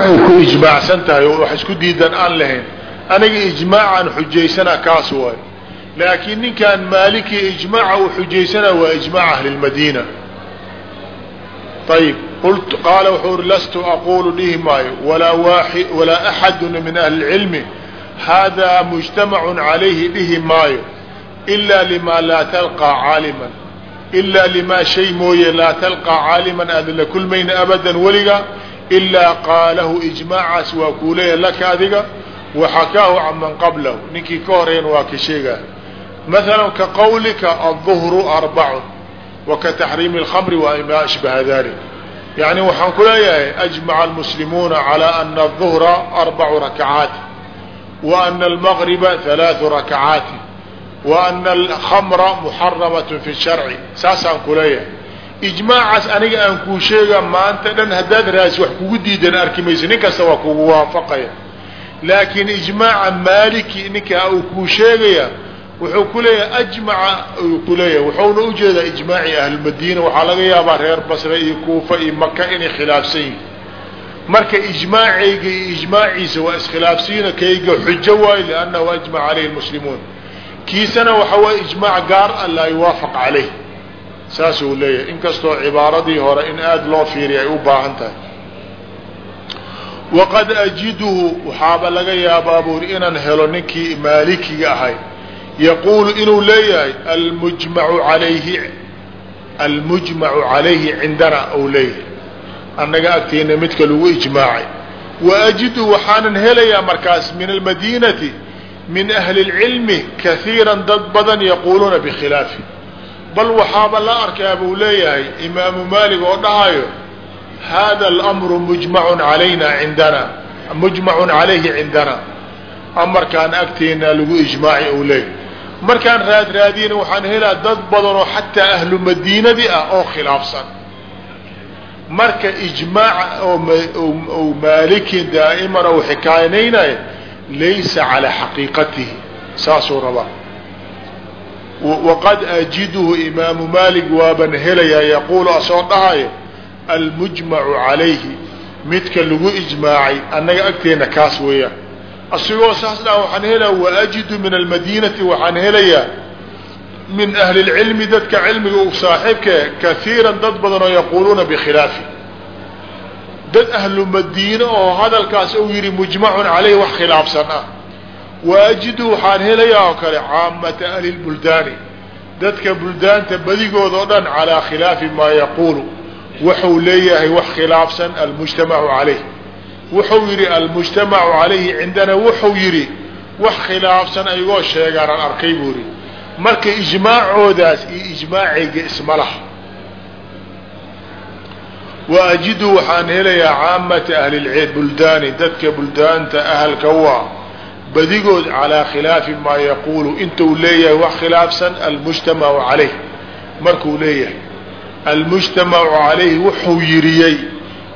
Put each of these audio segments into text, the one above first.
ay ku ijmaacsan tahay oo wax isku diidan aan lahayn. Aniga ijmaacaan xujaysana kaas waay. Laakiin ninkaan maaliki ijmaaca uu xujaysana waa ijmaac ahli lmadiina ayib qaala wuxuu uri lastu aqulu dhihi maayo walaa axadun min ahli lcilmi haadaa mujtamacun calayhi dhihi maayo ilaa limaa laa talqaa caaliman. Ilaa limaa shay mooye laa talqaa caaliman aadan la kulmayna abadan weliga ilaa qaalahu ijmaacaas waa kuu leeyahay laka adiga waxakaahu can man qablahu ninkii ka horeyn waa ka sheegaa maala ka qawlika aلظuhru arbacun wa ka taxriimi اlkhamri wa ma ashbaha dalik yani waxaan ku leeyahay ajmaca almuslimuuna calى ana الظuhra arbacu rakacaati wa ana almagriba halaaثu rakacaati wa ana alkhamra muxaramaة fi sharci saasaan ku leeyahay ijmaacaas aniga aan kuu sheega maanta dhan haddaad raasi wax kugu diidan arki mayso nin waa kugu waafaqaya. Laakiin ijmaaca maaliki ninkaa uu kuu sheegaya wuxuu ku ajmaca uu ku wuxuuna u jeedaa ijmaaci ahlulmadiina waxaa laga yaabaa reer basre iyo kuufa iyo maka inay khilaafsan yihiin marka ijmaacayga iyo ijmaaciisa waa iskhilaafsiina kayga xujo waayo liannahu ajmaca caleyhi lmuslimuun kiisana waxa waye ijmaac gaar a laa yuwaafaq caleyh saasuu leeyahay. Inkastoo cibaaradii hore in aada loo fiiriya ay u baahan tahay. Waqad ajiduhu waxaaba laga yaabaa buuri inaan helo ninkii maalikiga ahay. Yaquulu inuu leeyahay almujmacu alayhi almujmacu calayhi cindana ou leeyahay. Annaga agteena midka lagu ijmaacay. Wa ajidu waxaanan helayaa markaas min almadiinati min ahli اlcilmi kaiira dad badan yaquuluuna bikhilaafi bal waxaaba la arkaa buu leeyahay imaamu maalik oo dhahayo hada almru mujmacun alayna cindana mujmacun calayhi cindana. Amarkaan agteena lagu ijmaaci ou leeyahay. Markaan raad waxaan helaa dad badan oo xataa ahlu madiinadii ah oo khilaafsan. Marka ijmaac oo maalikin daa'iman ou xikaaynaynaya laysa calaa xaqiiqatihi. Saasuu rabaa waqad ajiduhu imaamu maalik waaban helayaa yaquulu asoo dhahayo almujmacu calayhi midka lagu ijmaacay annaga agteena kaas weeyaan asigoo saas dha waxaan helaya waajidu min almadiinati waxaan helayaa min ahli lcilmi dadka cilmiga u saaxiibkae kaiiran dad badan oo yaquuluuna bikhilaafi. Dad ahlu madiine oo hadalkaas uu yihi mujmacun caleyh wax khilaafsan ah waajidu waxaan helayaa oo kale caamata ahli lbuldaani dadka buldaanta badigooda oo dhan calaa khilaafi maa yaquulu. Wuxuu leeyahay wax khilaafsan almujtamacu caleyh wuxuu yidhi almujtamacu calayhi cindana wuxuu yidhi wax khilaafsan aygoo sheegaanaan arkay buu yidhi. Marka ijmaacoodaas iyo ijmaacayga isma laha. Wa ajidu waxaan helayaa caamata ahli buldaani dadka buldaanta ahalka waa badigood calaa khilaafi maa yaquulu intuu leeyahay wax khilaafsan almujtamacu calayh. Markuu leeyahay almujtamacu calayhi wuxuu yiriyey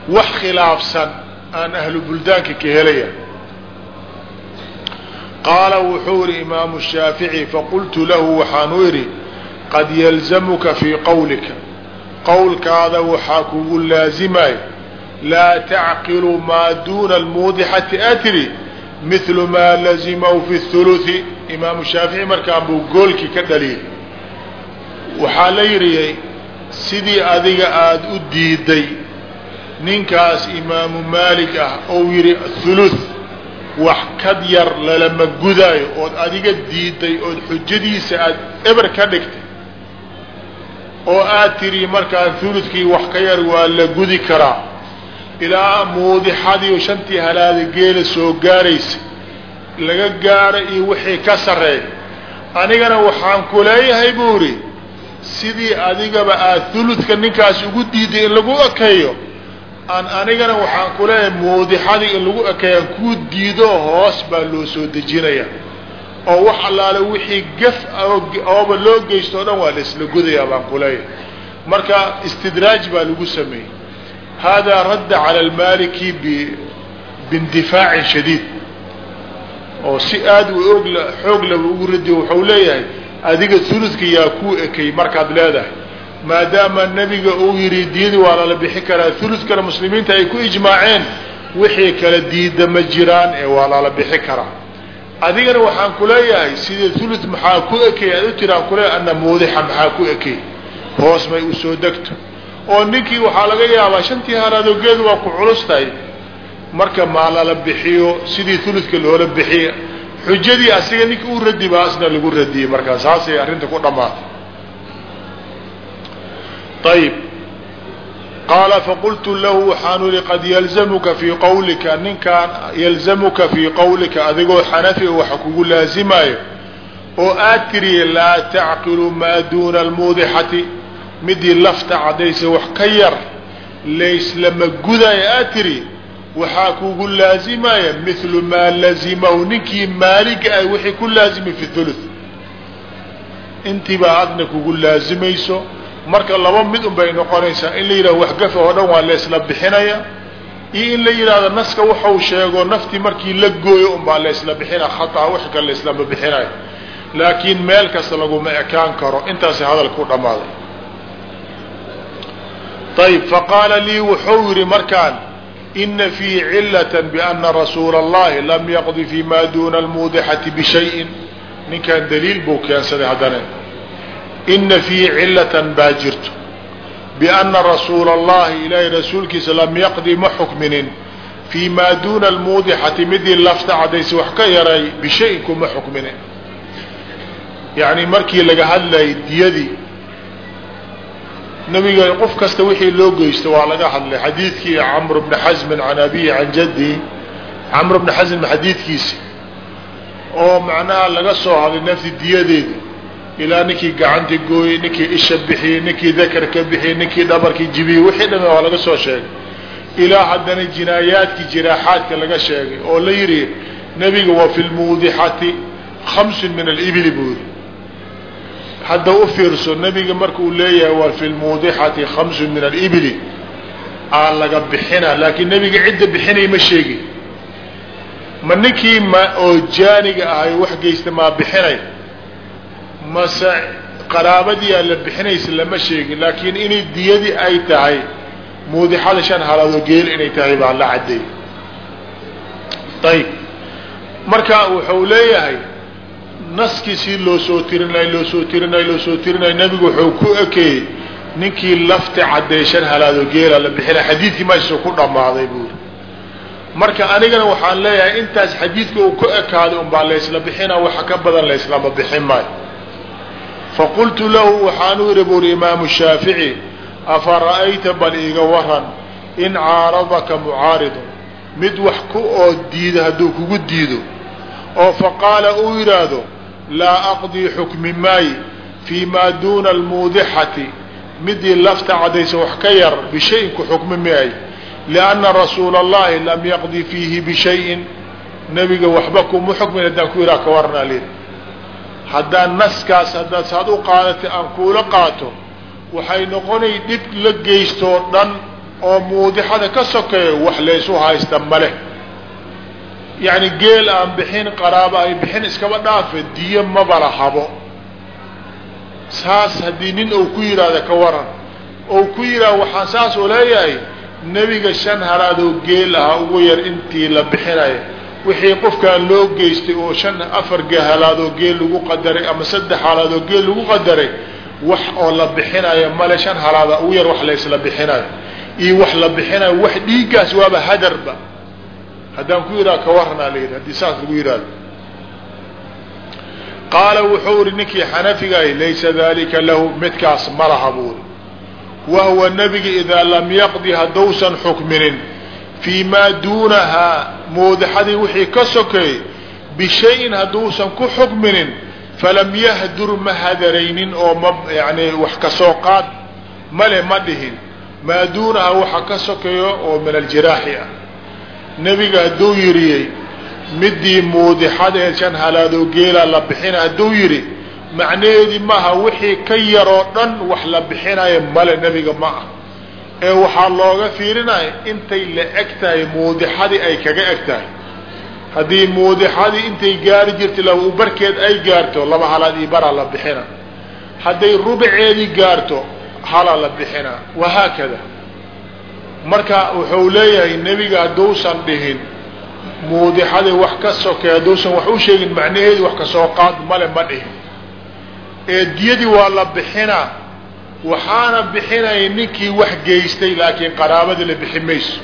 wax khilaafsan aan ahlu buldaanka ka helaya qaala wuxuu yihi imaamu shaafici faqultu lahu waxaan u idhi qad yalzamuka fii qawlika. Qowlkaada waxaa kugu laazimay laa tacqilu maa duuna almuudixati atri mithlu maa lazimahu fi thuluthi. Imaamu shaafici markaan buu goolkii ka dhaliyay waxaa la yidhi sidii adiga aada u diiday ninkaas imaamu maalik ah ou yidhi thuluth wax kad yar lalama gudaayo ood adiga diiday ood xujadiisa aad eber ka dhigtay oo aad tiri markaan thuluthkii wax ka yar waa la gudi karaa ilaa muudixadii shantii halaada geela soo gaaraysa laga gaaro iyo wixii ka sarreey anigana waxaan ku leeyahay buu idhi sidii adigaba aad thuluthka ninkaas ugu diiday in lagu ekeeyo aan anigana waxaan ku leeyahay muudixadii in lagu ekeeyaan kuu diido hoos baa loo soo dejinaya. Oo wax allaale wixii gaf ooba loo geysto o dhan waa la isla gudayaa baan ku leeyahay. Marka istidraaj baa lagu sameeyey haadaa radda cala almaliki bindifaacin shadiid oo si aad u og xoog laba ugu radiyo wuxuu leeyahay adiga huludka yaa kuu ekay markaad leedahay maadaama nebiga uu yidhi diyadii waa lala bixi karaa huludkana muslimiinta ay ku ijmaaceen wixii kala diida ma jiraan ee waa lala bixi karaa adigana waxaan kuleeyahay sidii thuluth maxaa ku ekey aad u tiraan kuleeyahay ana muudixa maxaa ku ekey hoos may u soo degto oo ninkii waxaa laga yaabaa shantii haraadoo geed waa ku culustahay marka maa lala bixiyo sidii thuluthka loola bixiya xujadii asiga ninka u radi baa asna lagu radiyey markaa saasay arrinta ku dhammaatay. Ayib qaala faqultu lahu waxaanu ihi qad yalzamuka fii qawlika. Ninkaan yalzamuka fii qawlika adigoo xanafi waxa kugu laazimaayo oo aad tiriye laa tacqilu maa duuna almuudixati midii lafta caddaysa wax ka yar layslama gudaya aad tiri waxaa kugu laazimaya mithlu maa lazimahu ninkii maaliga ah wixii ku laazimay fi thuluth. Intiibaa adna kugu laazimayso marka laba mid un bay noqonaysaa in la yidhahdo waxgafa oo dhan waa laysla bixinaya iyo in la yidhahdo naska waxau sheego naftii markii la gooyo un baa laysla bixinaya khataa wax kale laislama bixinayo laakiin meel kasta laguma ekaan karo. Intaasi hadalku dhammaaday ayb faqaala lii wuxuu yidhi markaan ina fii cilata biana rasuula allahi lam yaqdi fi ma duna almuudixati bishayin. Ninkan daliil buu keensaday haddana ina fiihi cilatan baa jirto. Biana rasuula allahi ilaahay rasuulkiisa lam yaqdi ma xukminin. Fii maa duuna almuudixati midii lafta cadaysa wax ka yaray bishayin kuma xukminin yacni markii laga hadlayay diyadii nabiga qof kasta wixii loo geysto waa laga hadlay xadiidkii camr bni xasmin can abihi can jaddihi camr bni xasm xadiidkiisi. Oo macnaha laga soo hadlay nafti diyadeedi ilaa ninkii gacanta gooyey ninkii isha bixiyey ninkii dakar ka bixiyey ninkii dhabarkii jibiyey wixii dhame waa laga soo sheegay. Ilaa haddana jinaayaadkii jiraaxaadka laga sheegay oo la yidhi nebiga wa fi lmuudixati khamsun min alibili buu yidhi hadda u fiirso nebiga marka uu leeyahay wa fi lmuudixati khamsun min alibili aa laga bixina laakiin nebiga cidda bixinay ma sheegin ma ninkii ma oo jaaniga ahay wax geysta maa bixinay? Mase qaraabadii aa la bixinaysa lama sheegin laakiin inay diyadii ay tahay muudixada shan halaadoo geel inay tahay baa la caddeey ayib marka wuxuu leeyahay naskii si loo soo tirinay loo soo tirinay loo soo tirinay nebigu wuxuu ku ekeeyey ninkii lafti caddeey shan halaadoo geela la bixinay xadiidkii meesha ku dhammaaday buuri marka anigana waxaan leeyahay intaas xadiidka uu ku ekaaday unbaa laysla bixina waxa ka badan layslama bixin maayo. Faqultu lahu waxaanu idhi buuri imaamu shaafici afa ra'ayta bal iiga waran in caaradaka mucaaridun mid wax ku oo diida hadduu kugu diido. Oo faqaala uu yidhaahdo laa aqdii xukmi maayi fii maa duuna almuudixati. Midii lafta cadaysa wax ka yar bishayin ku xukmi maayo lianna rasuula allahi lam yaqdi fiihi bishayin. Nebiga waxba kuma xukmin haddaan ku yidhaha ka waranaa lii haddaan naskaas haddaad saad u qaadatay aan kuula qaato waxay noqonay dhib la geystoo dhan oo muudixada ka sokeeya wax laysu haysta maleh yacni geel aan bixin qaraabo ay bixin iskaba dhaafe diyo mabala habo. Saas haddii nin uu ku yidhaahda ka waran. Ou ku yidhaha waxaan saas oo leeyahay nebiga shan halaadoo geel aha ugu yar intii la bixinaya wixii qofkaan loo geystay oo shan afar halaadoo geel lagu qadaray ama saddex halaadoo geel lagu qadaray wax oo la bixinayo male shan halaada ugu yar wax laysla bixinayo iyo wax la bixinayo wax dhiiggaas waaba hadarba haddaan ku yidhaha ka waranaa la yidhi haddii saas lagu yidhahdo qaala wuxuu ihi ninkii xanafigaay laysa dalika lahu midkaas malaha buuri wahuwa nebiga idaa lam yaqdi haddausan xukminin fii maa duunahaa moodaxadii wixii ka sokeey bishayin hadduusan ku xukminin falam yahdur ma hadaraynin oo ma yani wax ka soo qaad male ma dhihin. Maa duunahaa waxa ka sokeeyo oo min aljiraaxi ah nebiga hadduu yiriyey midii muudixadeed shan halaadoo geelaa la bixina hadduu yidhi macnaheedii maaha wixii ka yaroo dhan wax la bixinayo male nebiga ma ah ee waxaa looga fiirinaya intay la eg tahay muudixadii ay kaga eg tahay haddii muudixadii intay gaari jirtay laba barkeed ay gaarto laba halaad io baraa la bixina. Hadday rubaceedii gaarto halaa la bixina. Wahaakada marka wuxuu leeyahay nebiga hadduusan dhihin muudixadii wax ka sokay hadduusan wax u sheegin macnaheedu wax ka soo qaad male ma dhihin. Ee diyadii waa la bixinaa waxaana bixinaya ninkii wax geystay laakiin qaraabadii la bixi mayso.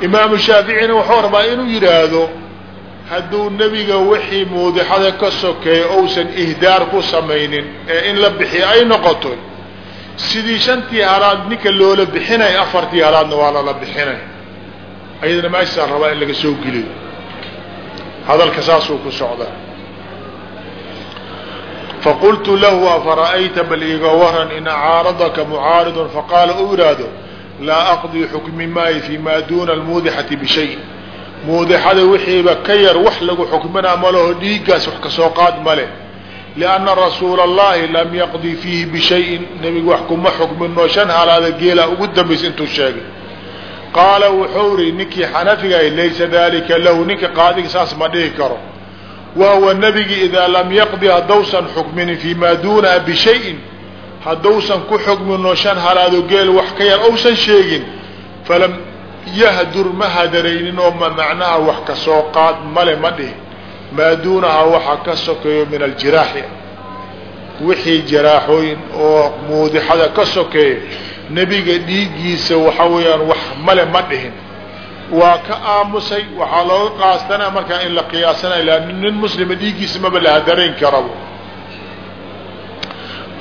Imaamu shaaficina wuxuu rabaa inuu yidhaahdo hadduu nebiga wixii muudixada ka sokeeya ousan ihdaar ku samaynin ee in la bixiyo ay noqoto sidii shantii halaad ninka loola bixinay afartii halaadna waa lala bixinay. Ayadana meeshaa rabaa in laga soo geliyo. Hadalka saasuu ku socdaa faqultu lahu afara'ayta bal iiga waran in acaaradaka mucaaridun? Faqaala u yidhaahdo laa aqdii xukmi maayo fii maa duuna almuudixati bishay. Muudixada wixiiba ka yar wax lagu xukminaa malaho dhiiggaas wax ka soo qaad male lianna rasuula allahi lam yaqdi fiihi bishayin nebigu wax kuma xukminoo shan halaada geela ugu dambaysa intuu sheegay qaala wuxuu ri ninkii xanafigahay laysa dalika lahu ninka qaadiga saas ma dhihi karo wahuwa nebigi idaa lam yaqdi haddausan xukminin fii maa duunaha bishayin haddausan ku xukminoo shan halaado geel wax ka yar ousan sheegin falam yahdur ma hadaraynin oo ma wax ka soo qaad male ma dhihi maa duunaha waxa ka sokeeyo min aljiraaxi. Wixii jaraaxooyin oo muudixada ka sokeeya nebiga dhiiggiisa waxa weeyaan wax male ma dhihin. Waa ka aamusay waxaa looga qaastana markaa in la qiyaasanay la nin muslima dhiiggiisa maba la hadarayn karabo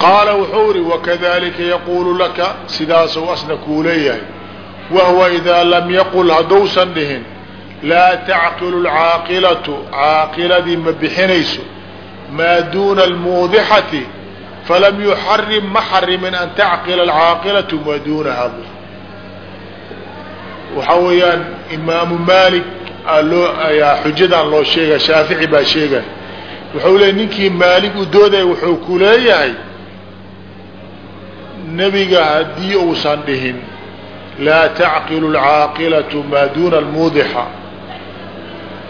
qaala wuxuu ihi wakadalika yaquulu laka sidaasuu asna kuu leeyahay wahuwa idaa lam yaqul haddousan dhihin laa tacqilu lcaaqilatu caaqiladii ma bixinayso maa duuna almuudixati falam yuxarim ma xarimin an tacqila alcaaqilatu maa duunaha waxaa weeyaan imaamu maalik loo ayaa xujadan loo sheegay shaafici baa sheegay wuxuu leeyay ninkii maalig u doodaya wuxuu ku leeyahay nebiga haddii uusan dhihin laa tacqilu alcaaqilatu maa duuna almuudixa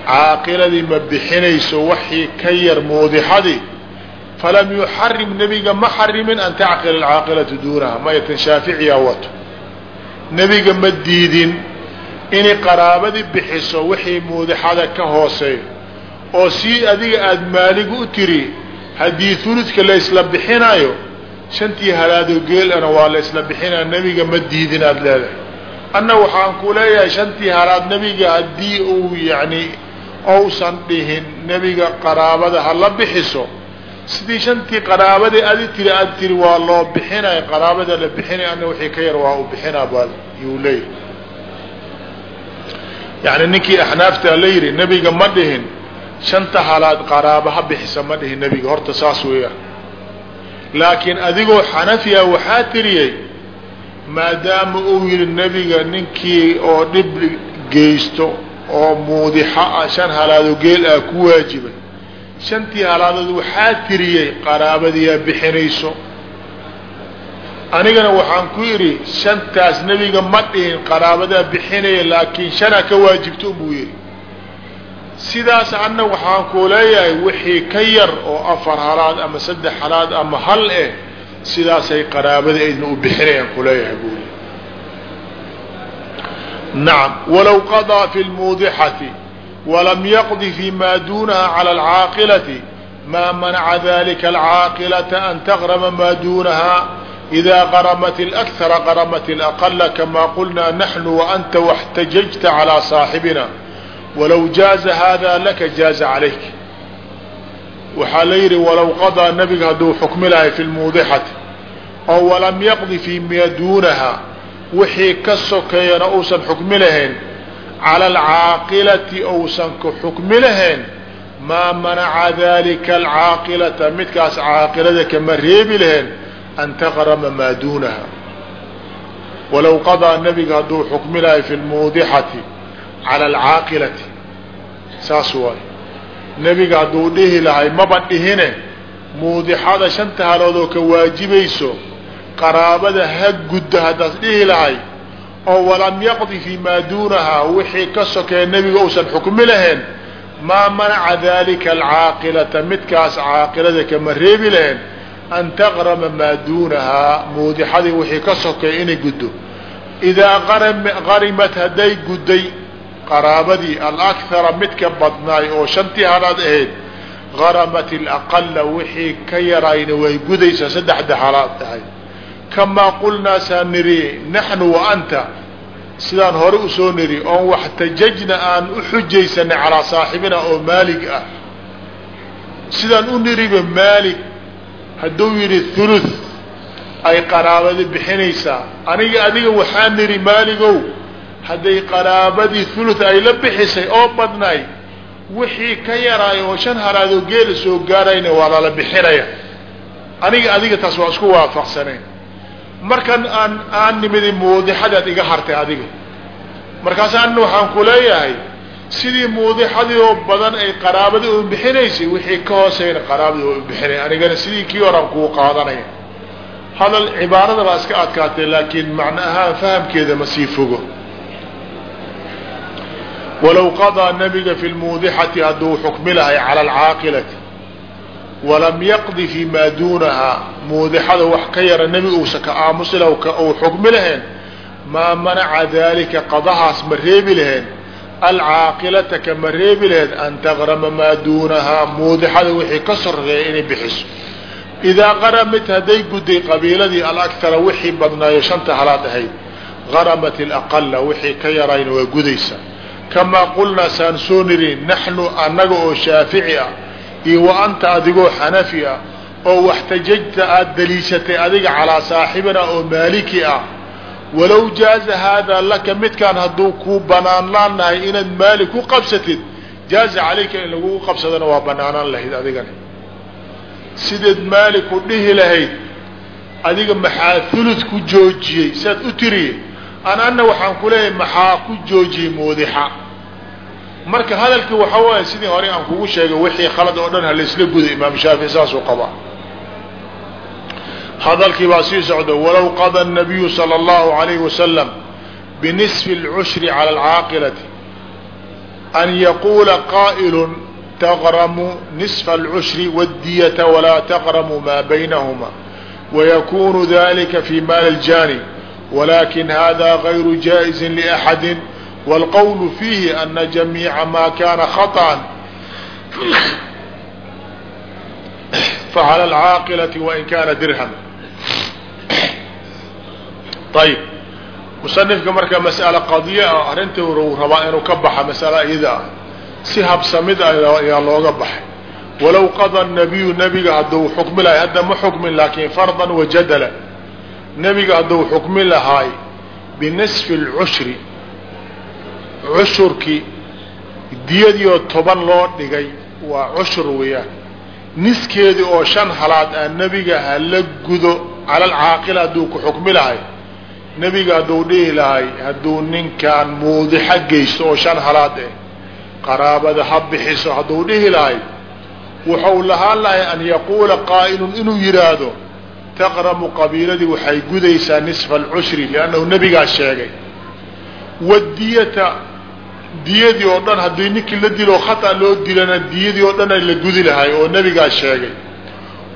caaqiladii ma bixinayso waxii ka yar muudixadii falam yuxarim nebiga ma xarimin an tacqila alcaaqilatu duunaha mayatan shaaficiyaa wato. Nebiga ma diidin inay qaraabadii bixiso wixii muudixada ka hooseeyo oo sii adiga aada maaligu u tiri haddii huludka la isla bixinayo shantii halaado geelana waa la bixinaya nebiga ma diidin aada leedahay. Anna waxaan ku leeyahay shantii halaad nebiga haddii uu yacni ousan dhihin nebiga qaraabada ha la bixiso. Sidii shantii qaraabadii adi tiri aad tiri waa loo bixinaya qaraabada la bixinaya anna wixii ka yar waa u bixinaa baa yuu leeyahay. Yani ninkii axnaafta la yidhi nebiga ma dhihin shanta halaad qaraaba ha bixisa ma dhihin nebiga. Horta saas weeyaan. Laakiin adigoo xanafiya waxaa tiriyey maadaama uu yidhi nebiga ninkii oo dhib geysto oo muudixa ah shan halaadoo geel ah ku waajibay. Shantii halaadood waxaa tiriyey qaraabadiyaa bixinayso. Anigana waxaan ku idhi shantaas nebiga ma dhihin qaraabadaa bixinaya laakiin shanaa ka waajibto buu yidhi. Sidaas anna waxaan ku leeyahay wixii ka yar oo afar halaad ama saddex halaad ama hal eh sidaasay qaraabada aydna u bixinayaan kuleeyahay buu naam walaw qadaa fi lmuudixati walam yaqdi fi maa duunaha cala alcaaqilati maa manaca dalika alcaaqilata an taqrama maa duunaha idaa qaramat alakthara qaramat alaqala kamaa qulnaa naxnu wa anta waxtajajta calaa saaxibina walaw jaaza haadaa laka jaaza calayk waxaa la yidhi walaw qadaa nabiga hadduu xukmi lahay fi lmuudixati oo walam yaqdi fi maa duunaha wixii ka sokeeyana uusan xukmi lahayn cala alcaaqilati ousan ku xukmi lahayn maa manaca dalika alcaaqilata midkaas caaqilada kama reebi lahayn an taqrama maa duunaha. Walow qadaa nabiga hadduu xukmi lahay fi lmuudixati cala alcaaqilati saas waay. Nebiga hadduu dhihi lahay maba dhihine muudixada shanta haloodoo ka waajibayso qaraabada ha gudda haddaas dhihi lahay oo walam yaqdi fii maa duunahaa wixii ka sokee nebiga uusan xukmi lahayn maa manaca dalika alcaaqilata midkaas caaqilada kama reebi lahayn an taqrama maa duunahaa muudixadii wixii ka sokay inay guddo. Idaa qarimat hadday gudday qaraabadii alakthara midka badnaay oo shantii halaad ahayd qaramat alaqala wixii ka yarayna way gudaysaa saddexda halaad tahay kamaa qulnaa saa niri naxnu wa anta. Sidaan hore u soo niri oon waxtajajna aan u xujaysanay calaa saaxibina oo maalig ah. Sidaan u niriba maalig hadduu yidhi thuluth ay qaraabadi bixinaysaa. Aniga adiga waxaa niri maaligow hadday qaraabadii thuluth ay la bixisay oo badnay wixii ka yaraay oo shan halaadoo geela soo gaarayna waa lala bixinaya. Aniga adiga taas waa isku waafaqsaneen markan aan aan nimidi muudixadaad iga hartay adiga. Markaas anna waxaan ku leeyahay sidii muudixadii oo badan ay qaraabadii u bixinaysay wixii ka hooseyna qaraabadii oo bixinay. Anigana sidii kii horaan kuu qaadanaya hadal cibaarada baa iska adkaatay laakiin macno ahaan fahamkeeda ma sii fogo. Walow qadaa nabiga fi lmuudixati hadduu xukmi lahay cala alcaaqilati walam yaqdi fi maa duunahaa. Muudixada wax ka yara nebi uusa ka aamusi lah uu xukmi laheen. Maa manaca daalika qadahaas ma reebi laheen. Alcaaqilata kama reebi laheed an taqrama maa duunahaa. Muudixada wixii ka soreeya inay bixiso. Idaa qaramit hadday gudday qabiiladii alakara wixii badnaayo shanta halaad ahayd. Qaramat alaqala wixii ka yarayna waa gudaysa kamaa qulnaa saan soo niri naxnu annaga oo shaafici ah iyo wa anta adigoo xanafi ah oo waxtajajta aada daliishatay adiga calaa saaxibina oo maaliki ah. Walow jaaza haadaa laka midkaan hadduu kuu banaan laanahay inaad maali ku qabsatid jaaza calayka in lagugu qabsadana waa banaanaan lahayd adigana sideed maali ku dhihi lahayd adiga maxaa hulud ku joojiyey? Saad u tiriye an anna waxaan ku leeyahay maxaa ku joojiyey moodixa marka hadalkii waxaa waaya sidii hore aan kugu sheegay wixii khalad oo dhan halaisla guda imaam shaafici saasuu qabaa hadalkii baa sii socda walow qada الnabiyu salى اllahu عalayh wasalam binisfi اlcushri calى alcaaqilati an yaquula qaa'il taqramu nisfa اlcushri wاddiyata walaa taqramu maa baynahuma wayakunu dalika fi maali اljani walakin hada gayru jaaئizi لأxadi wاlqwl fiihi ana jamiica ma kana khaطأa facalى اlcaaqilati wain kana dirham ayib musanifka marka mas'ale qadiya ah arrinta u rabaa inuu ka baxa mas'ala iyada ah si habsamid ayaa looga baxay walow qada nabiyu nebiga hadduu xukmi lahay hadda ma xukmin laakiin fardan wajadala nebiga hadduu xukmi lahaay binisfi lcushri cushurkii diyadiioo toban loo dhigay waa cushur weeyaan. Niskeedii oo shan halaad ah nebiga hala gudo cala hadduu ku xukmi lahay nebiga hadduu dhihi lahay hadduu ninkaan muudixa geysto oo shan halaad eh qaraabada ha bixiso hadduu dhihi lahay wuxuu lahaan lahay an yaquula qaa'ilun inuu yidhaahdo taqramu qabiiladii waxay gudaysaa nisfa alcushri liannahu nebigaa sheegay wadiyata diyadii oo dhan haddii ninkii la dilo khata loo dilana diyadii oo dhan ay la gudi lahay oo nebigaa sheegay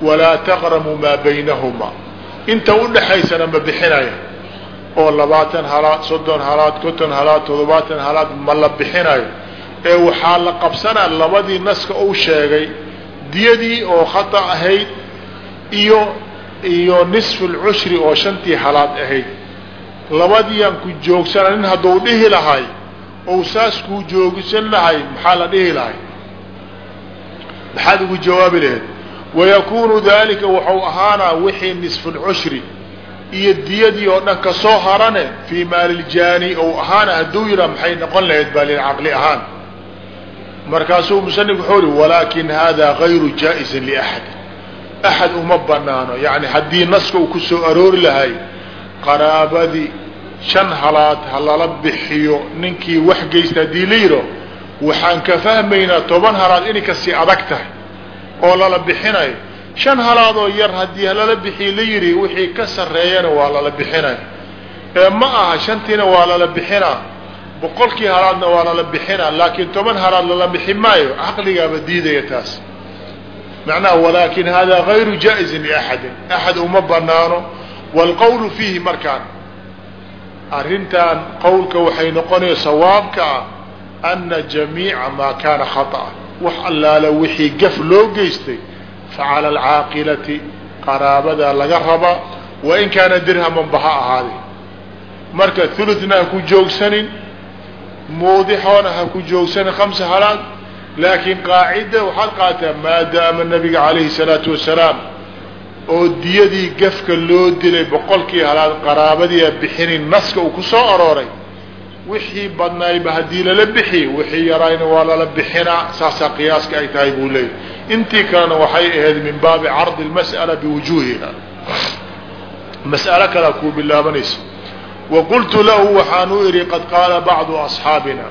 walaa taqramu maa baynahuma. Inta udhaxaysana ma bixinaya. Oo labaatan halaad soddon halaad konton halaad toddobaatan halaad ma la bixinayo. Ee waxaa la qabsanaa labadii naska uu sheegay diyadii oo khata ahayd iyo iyo nisfu lcushri oo shantii halaad ahayd. Labadiiaan ku joogsana nin hadduu dhihi lahay ou saas kuu joogsan lahay maxaa la dhihi lahay? Maxaad ugu jawaabi lahayd wayakuunu dalika waxau ahaanaa wixii nisfu iyo diyadii oo dhan ka soo harane fii maali ljaani ou ahaana hadduu yidhaa maxay noqon lahayd baa lilcaqli ahaan. Markaasuu musanif wuxuu ihi walaakin hada gayru jaa-izin liaxad axad uma banaano yani haddii naska uu ku soo aroori lahay qaraabadii shan halaad ha lala bixiyo ninkii wax geysta haddii la yidho waxaan ka fahmaynaa toban halaad inay ka sii adag tahay oo lala bixinayo shan halaadoo yar haddii lala bixiy la yidhi wixii ka sarreeyana waa lala bixinaya ee ma aha shantiina waa lala bixinaa boqolkii halaadna waa lala bixinaa laakiin toban halaad lala bixi maayo caqligaaba diidaya taas. Macnaha walaakin hada gayru jaa-izin liaxadin axad uma banaano waalqawlu fiihi markaan arrintan qowlka waxay noqonaya sawaabka ah ana jamiica maa kaana khata'a wax allaala wixii gaf loo geystay facala alcaaqilati qaraabada laga rabaa wain kaana dirhaman ba ha ahaaday marka thuluthna ha ku joogsanin muudixoona ha ku joogsanin khamsa halaad laakiin qaacida waxaad qaataa maadaama nabiga calayhi salaatu wasalaam oo diyadii gafka loo dilay boqolkii halaad qaraabadiia bixinin naska uu ku soo arooray wixii badnaayba haddii lala bixiy wixii yarayna waa lala bixinaa saasaa qiyaaska ay tahay buu leeyay intii kalena waxay ahayd min baabi cardi lmas'ala biwujuuhiha mas'alo kalea kuu bilaabanaysa wa qultu lahu waxaan u idhi qad qaala bacdu asxaabina.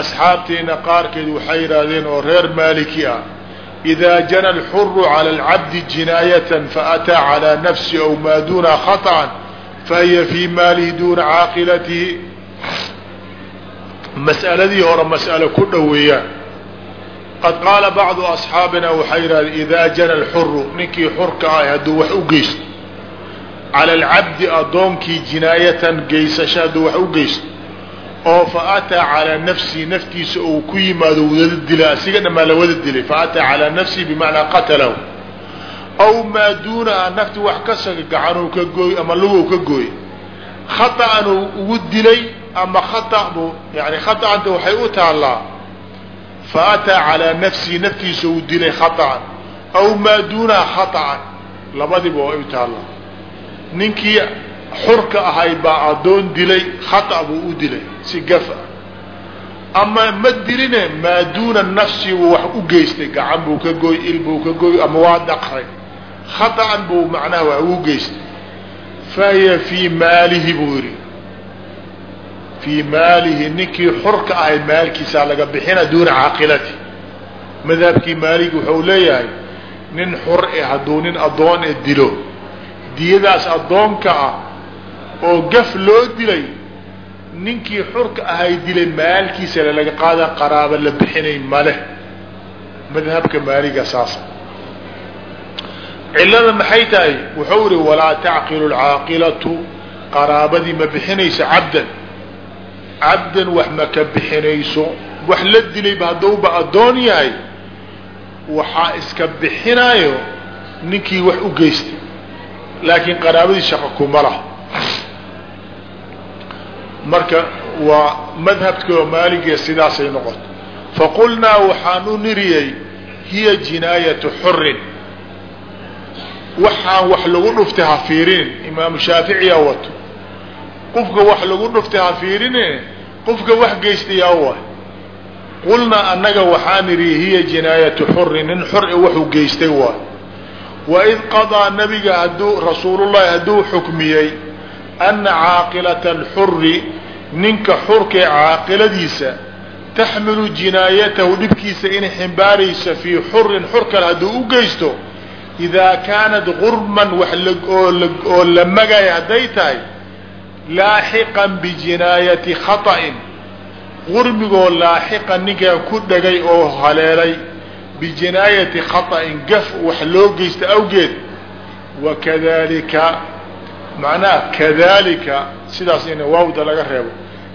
Asxaabteena qaarkeed waxay yidhaahdeen oo reer maaliki ah إida jana الxuru calى اlcabdi jinaayaة faataa calى nafsi aw maa duna khaطأa fahiya fii maalihi duna caaqilatihi mas'aladii hore mas'alo ku dhoweeyaan qad qaala bacdu asxaabina waxay yidhahdeen idaa jana alxuru ninkii xurka ah hadduu wax u geysto cala alcabdi addoonkii jinaayatan geysasho hadduu wax u geysto oo fa calaa nafsihi naftiisa uu ku yimaado wada dila asiga dhammaa la wada dilay fa calaa nafsihi bimacnaa qatalahu. Aw maa duuna ah nafti wax ka saga gacanuu ka gooy ama lugow ka gooy. Khaa'an ugu dilay ama khabu yani khaa'anta waxay u taallaa. Fa calaa nafsihi naftiisa uu dilay khaa'an aw maa duunaha khaa'an labadiba way u taallaa. Ninkii xurka ahay baa addoon dilay khata buu u dilay si gafa. Ama ma diline maa duuna nafsi buu wax u geystay gacan buu ka gooy il buu ka gooy ama waa dhaqray. Khaطa'an buu macnaha wax ugu geystay. Fahiya fii maalihi buu yidhi. Fii maalihi ninkii xurka ahay maalkiisaa laga bixina duuna caaqilati. Madhabkii maaligi wuxuu leeyahay nin xur e hadduu nin addoon e dilo. Diyadaas addoonka ah oo gaf loo dilay ninkii xurka ahay dilay maalkiisa lalaga qaada qaraaba la bixinay male madhabka maaliga saasa cilada maxay tahay? Wuxuu ihi walaa tacqilu lcaaqilatu qaraabadii ma bixinayso cabdan. Cabdan wax ma ka bixinayso. Wax la dilayba haddauba addoon yahay waxaa iska bixinaayo ninkii wax u geystay. Laakiin qaraabadii shaqa kuma lah marka waa madhabka maaligiya sidaasay noqoto faqulnaa waxaan u niriyey hiya jinaayatu xurin waxaan wax lagu dhuftay ha fiirinin imaamu shaaficiyaa wato. Qofka wax lagu dhuftay ha fiirinin qofka wax geystayaa wa qulnaa annaga waxaan idhi hiya jinaayatu xurin nin xor e waxuu geystay waay. Waid qadaa nabiga haduu rasuulullahi hadduu xukmiyey ana caaqilata alxuri ninka xurkee caaqiladiisa taxmilu jinaayatahu dhibkiisa inay ximbaaraysa fii xurin xur kale hadduu u geysto idaa kaanat gurman wax oo la magaya hadday tahay laaxiqan bijinaayati khaطa'in gurmigoo laaxiqan ninkaa ku dhegay oo haleelay bijinaayati khaطa'in gaf wax loo geysta awgeed wakadalika macnaha kadalika sidaas in waawda laga reebo.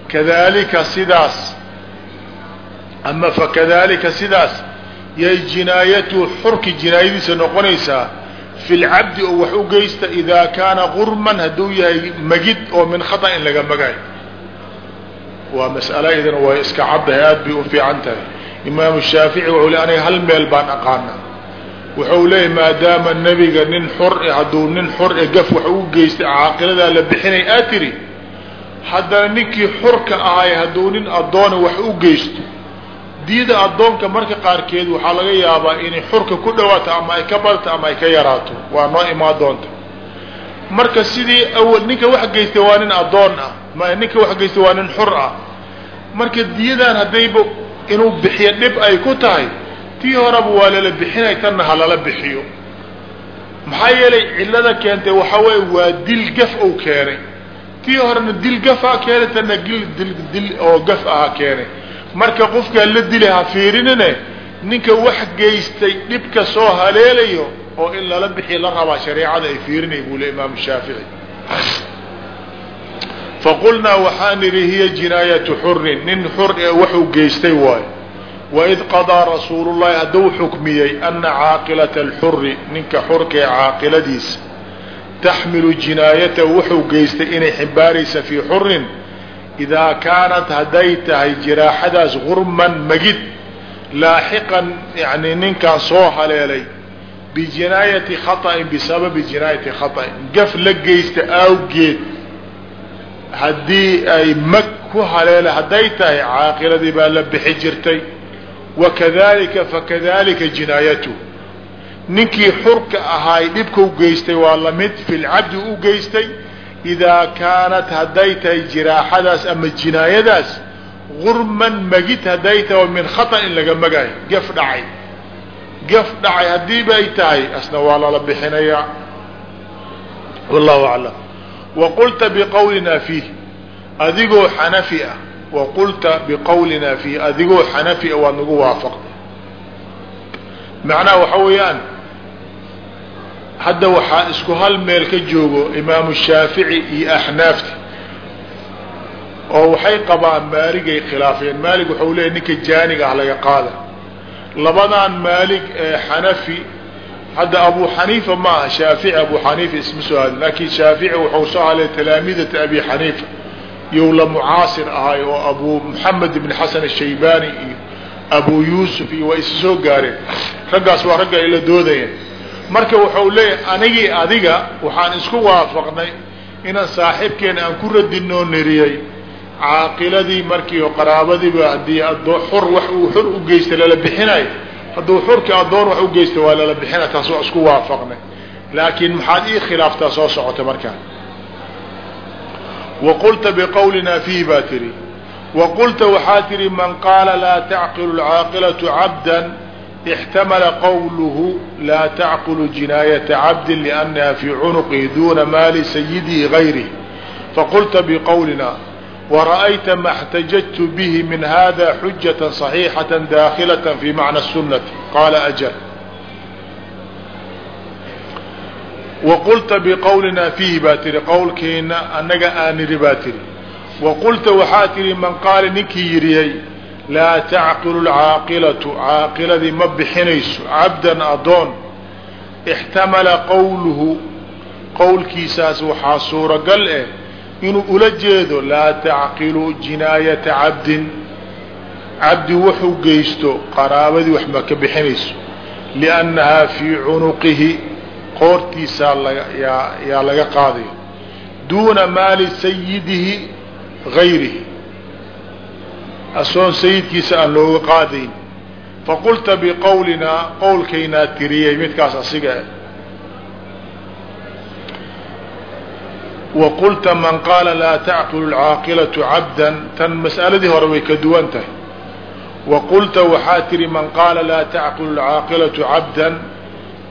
Kadalika sidaas. Ama fakadalika sidaas yay jinaayatu xurki jinaayadiisa noqonaysaa fi lcabdi oo wax u geysta idaa kaana gurman hadduu yahay magid oo min khaطa'in laga magayo waa mas'ala idana way iska caddahay aad bay u fiican tahay. Imaamu shaafici wuxuu le aniga hal meel baan aqaana wuxuu leeyahy maadaama nebiga nin xor e hadduu nin xor e gaf wax ugu geystay caaqiladaa la bixinay aa tiri haddana ninkii xorka ahay hadduu nin addoona wax u geysto diida addoonka marka qaarkeed waxaa laga yaabaa inay xurka ku dhawaato ama ay ka badto ama ay ka yaraato. Waa noo imaan doonta. Marka sidii awal ninka wax geystay waa nin addoon ah ninka wax geystay waa nin xur ah. Marka diyadan haddayba inuu bixiyo dhib ay ku tahay tii horeba waa lala bixinay tanna ha lala bixiyo. Maxaa yeelay cillada keentay waxaa weeye waa dil gaf ou keenay. Tii horena dil gafaa keenay tanna dil oo gaf aha keenay. Marka qofkaa la dilay ha fiirinine ninka wax geystay dhibka soo haleelayo oo in lala bixiyo la rabaa shareecada ay fiirinay buu le imaamu shaafici. Faqulnaa waxaan idhi hiya jinaayatu xurin nin xur ee waxuu geystay waayo waid qadaa rasuulullahi hadduu xukmiyey ana caaqilata alxuri ninka xurka ee caaqiladiisa taxmilu jinaayatahu wuxuu geystay inay ximbaaraysa fii xurin idaa kaanat hadday tahay jiraaxadaas gurman magid laaxiqan yani ninkaan soo haleelay bijinaayati khaطa'in bisababi jinaayati khaطa'in gaf la geysta awgeed haddii ay mag ku haleela hadday tahay caaqiladii baa la bixi jirtay wakadalika fakadalika jinaayatu ninkii xurka ahaay dhibkau geystay waa la mid fi lcabdi u geystay. idaa kaanat hadday tahay jiraaxadaas ama jinaayadaas gurman magid hadday tahay oo min khaطa'in laga magaayo gaf dhacay. gaf dhacay haddiiba ay tahay asna waa lala bixinayaa wallahu aclam waqulta biqawlinaa fiih adigoo xanafi ah waqulta biqawlinaa fiih adigoo xanafi waad nagu waafaqday. Macnaha waxa weeyaan hadda waxaa isku hal meel ka joogo imaamu shaafici iyo axnaafti oo waxay qabaan maaligay khilaafeen maalig waxau leeyahy ninka jaaniga ah laga qaada. Labadan maalig ee xanafi hadda abu xaniifa ma aha shaafici abu xaniifa isma soo hadin laakin shaafici wuxuu soo hadlay talaamidata abi xaniifa iyow la mucaasir ahay oo abu maxamed ibn xasan ashaybani iyo abu yuusuf iyo waa isa soo gaareen. Raggaas waa ragga ay doodayeen. Marka wuxuu leeyahay anigii adiga waxaan isku waafaqnay inaan saaxiibkeena aan ku radinoo niriyey caaqiladii markii qaraabadiiba haddii adoo xur wax uu xur u geysta lala bixinayo hadduu xurkii adoon wax u geysta waa lala bixinay taas waa isku waafaqnay. Laakiin maxaad ii khilaaftaa soo socota markaa waqulta biqawlinaa fiihi baa tihi waqulta waxaa tihi man qaala laa tacqilu lcaaqilatu cabdan اxtamala qawluhu laa tacqulu jinaayata cabdin liannaha fii cunuqihi duna maali sayidihi gayrih faqulta biqawlina ورأيت ما احتججت به من هذا حجة صحيحة داخلة في معنى السنة قال أجل waqulta biqowlinaa fiihi baa tihi qowlkiina annaga aaniri baa tihi waqulta waxaa tidhi man qaala ninkii yidhiyey laa tacqilu lcaaqilatu caaqiladii ma bixinayso cabdan adoon ixtamala qowluhu qowlkiisaas waxaa suuragal eh inuu ula jeedo laa tacqilu jinaayata cabdin. Cabdi wuxuu geysto qaraabadii wax ma ka bixinayso liannahaa fii cunuqihi qoortiisaa yaa laga qaadaya duuna maali sayidihi gayrihi asoon sayidkiisa aan looga qaadayn. Faqulta biqowlinaa qowlkaynaa tiriyey midkaas asiga waqulta man qaala laa tacqilu lcaaqilatu cabdan tan mas'aladii hore way ka duwan tahay. Waqulta waxaa tihi man qaala laa tacqilu lcaaqilatu cabdan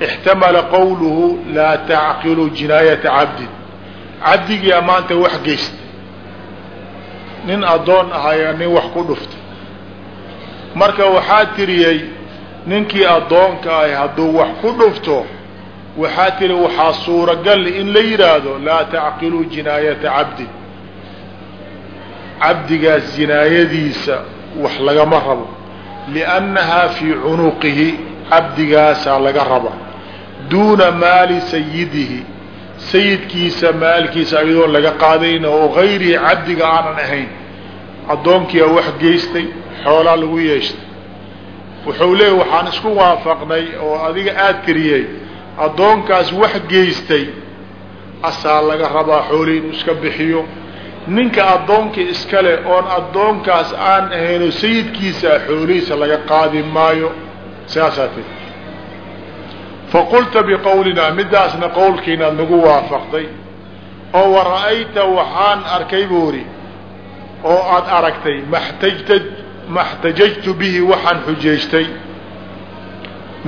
ixtamala qowluhu laa tacqilu jinaayata cabdin cabdigiyaa maanta wax geysta nin addoon ahayaa nin wax ku dhuftay marka waxaa tiriyey ninkii addoonka ahay hadduu wax ku dhufto waxaa tiri waxaa suuragal in la yidhaahdo laa tacqiluu jinaayata cabdin cabdigaas jinaayadiisa wax lagama rabo liannahaa fii cunuqihi cabdigaasaa laga raba duuna maali sayidihi. Sayidkiisa maalkiisa ayadoon laga qaadayna oo gayrihi cabdiga aanan ahayn. Addoonkiia wax geystay xoolaa lagu yeeshtay. Wuxuu leeyahy waxaan isku waafaqnay oo adiga aada tiriyey. Addoonkaas wax geystay asaa laga rabaa xooli inuu iska bixiyo. Ninka addoonka iskale oon addoonkaas aan ahaynoo sayidkiisaa xoolihiisa laga qaadi maayo. Saasaa tiri faqulta biqowlinaa midaasna qowlkiinaad nagu waafaqday oo wara'ayta waxaan arkay buuri oo aada aragtay maxtajta maxtajajtu bihi waxaan xujaystay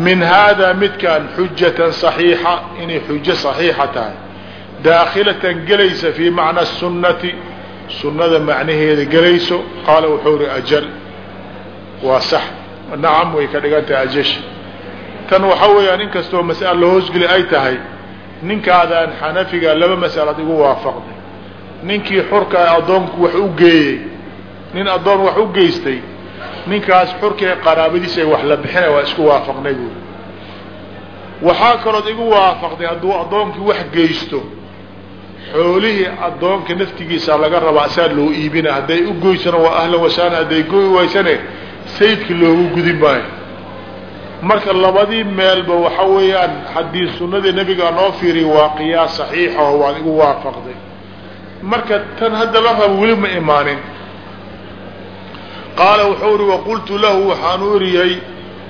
min haadaa midkaan xujatan صaxiixa inay xujo صaxiixa tahay daakhilatan gelaysa fii macna sunnati sunnada macnaheeda gelayso qaala wuxuu ri ajal waa sax nacam way ka dhigan tahay tan waxa weeyaan in kastoo mas'ala la hoosgeli ay tahay ninkaadaan xanafiga laba mas'alaad igu waafaqday. Ninkii xurka addoonku wax u geeyey nin addoon wax u geystay ninkaas xurka ee qaraabadiisa ay wax la bixinay waa isku waafaqnay buuri waxaa kalood igu waafaqday hadduu addoonkii wax geysto xoolihii addoonka naftigiisa laga rabaa asaa loo iibina hadday u goysana waa ahlan wasaana hadday goy waysane sayidka loogu gudi maayo marka labadii meelba waxa weeyaan haddii sunnadii nabiga noo fiiriya waa qiyaas saxiixa oo waan igu waafaqday. Marka tan hadda la rabo weli ma imaanin. Qaala wuxuu uri waqultu lahu waxaan u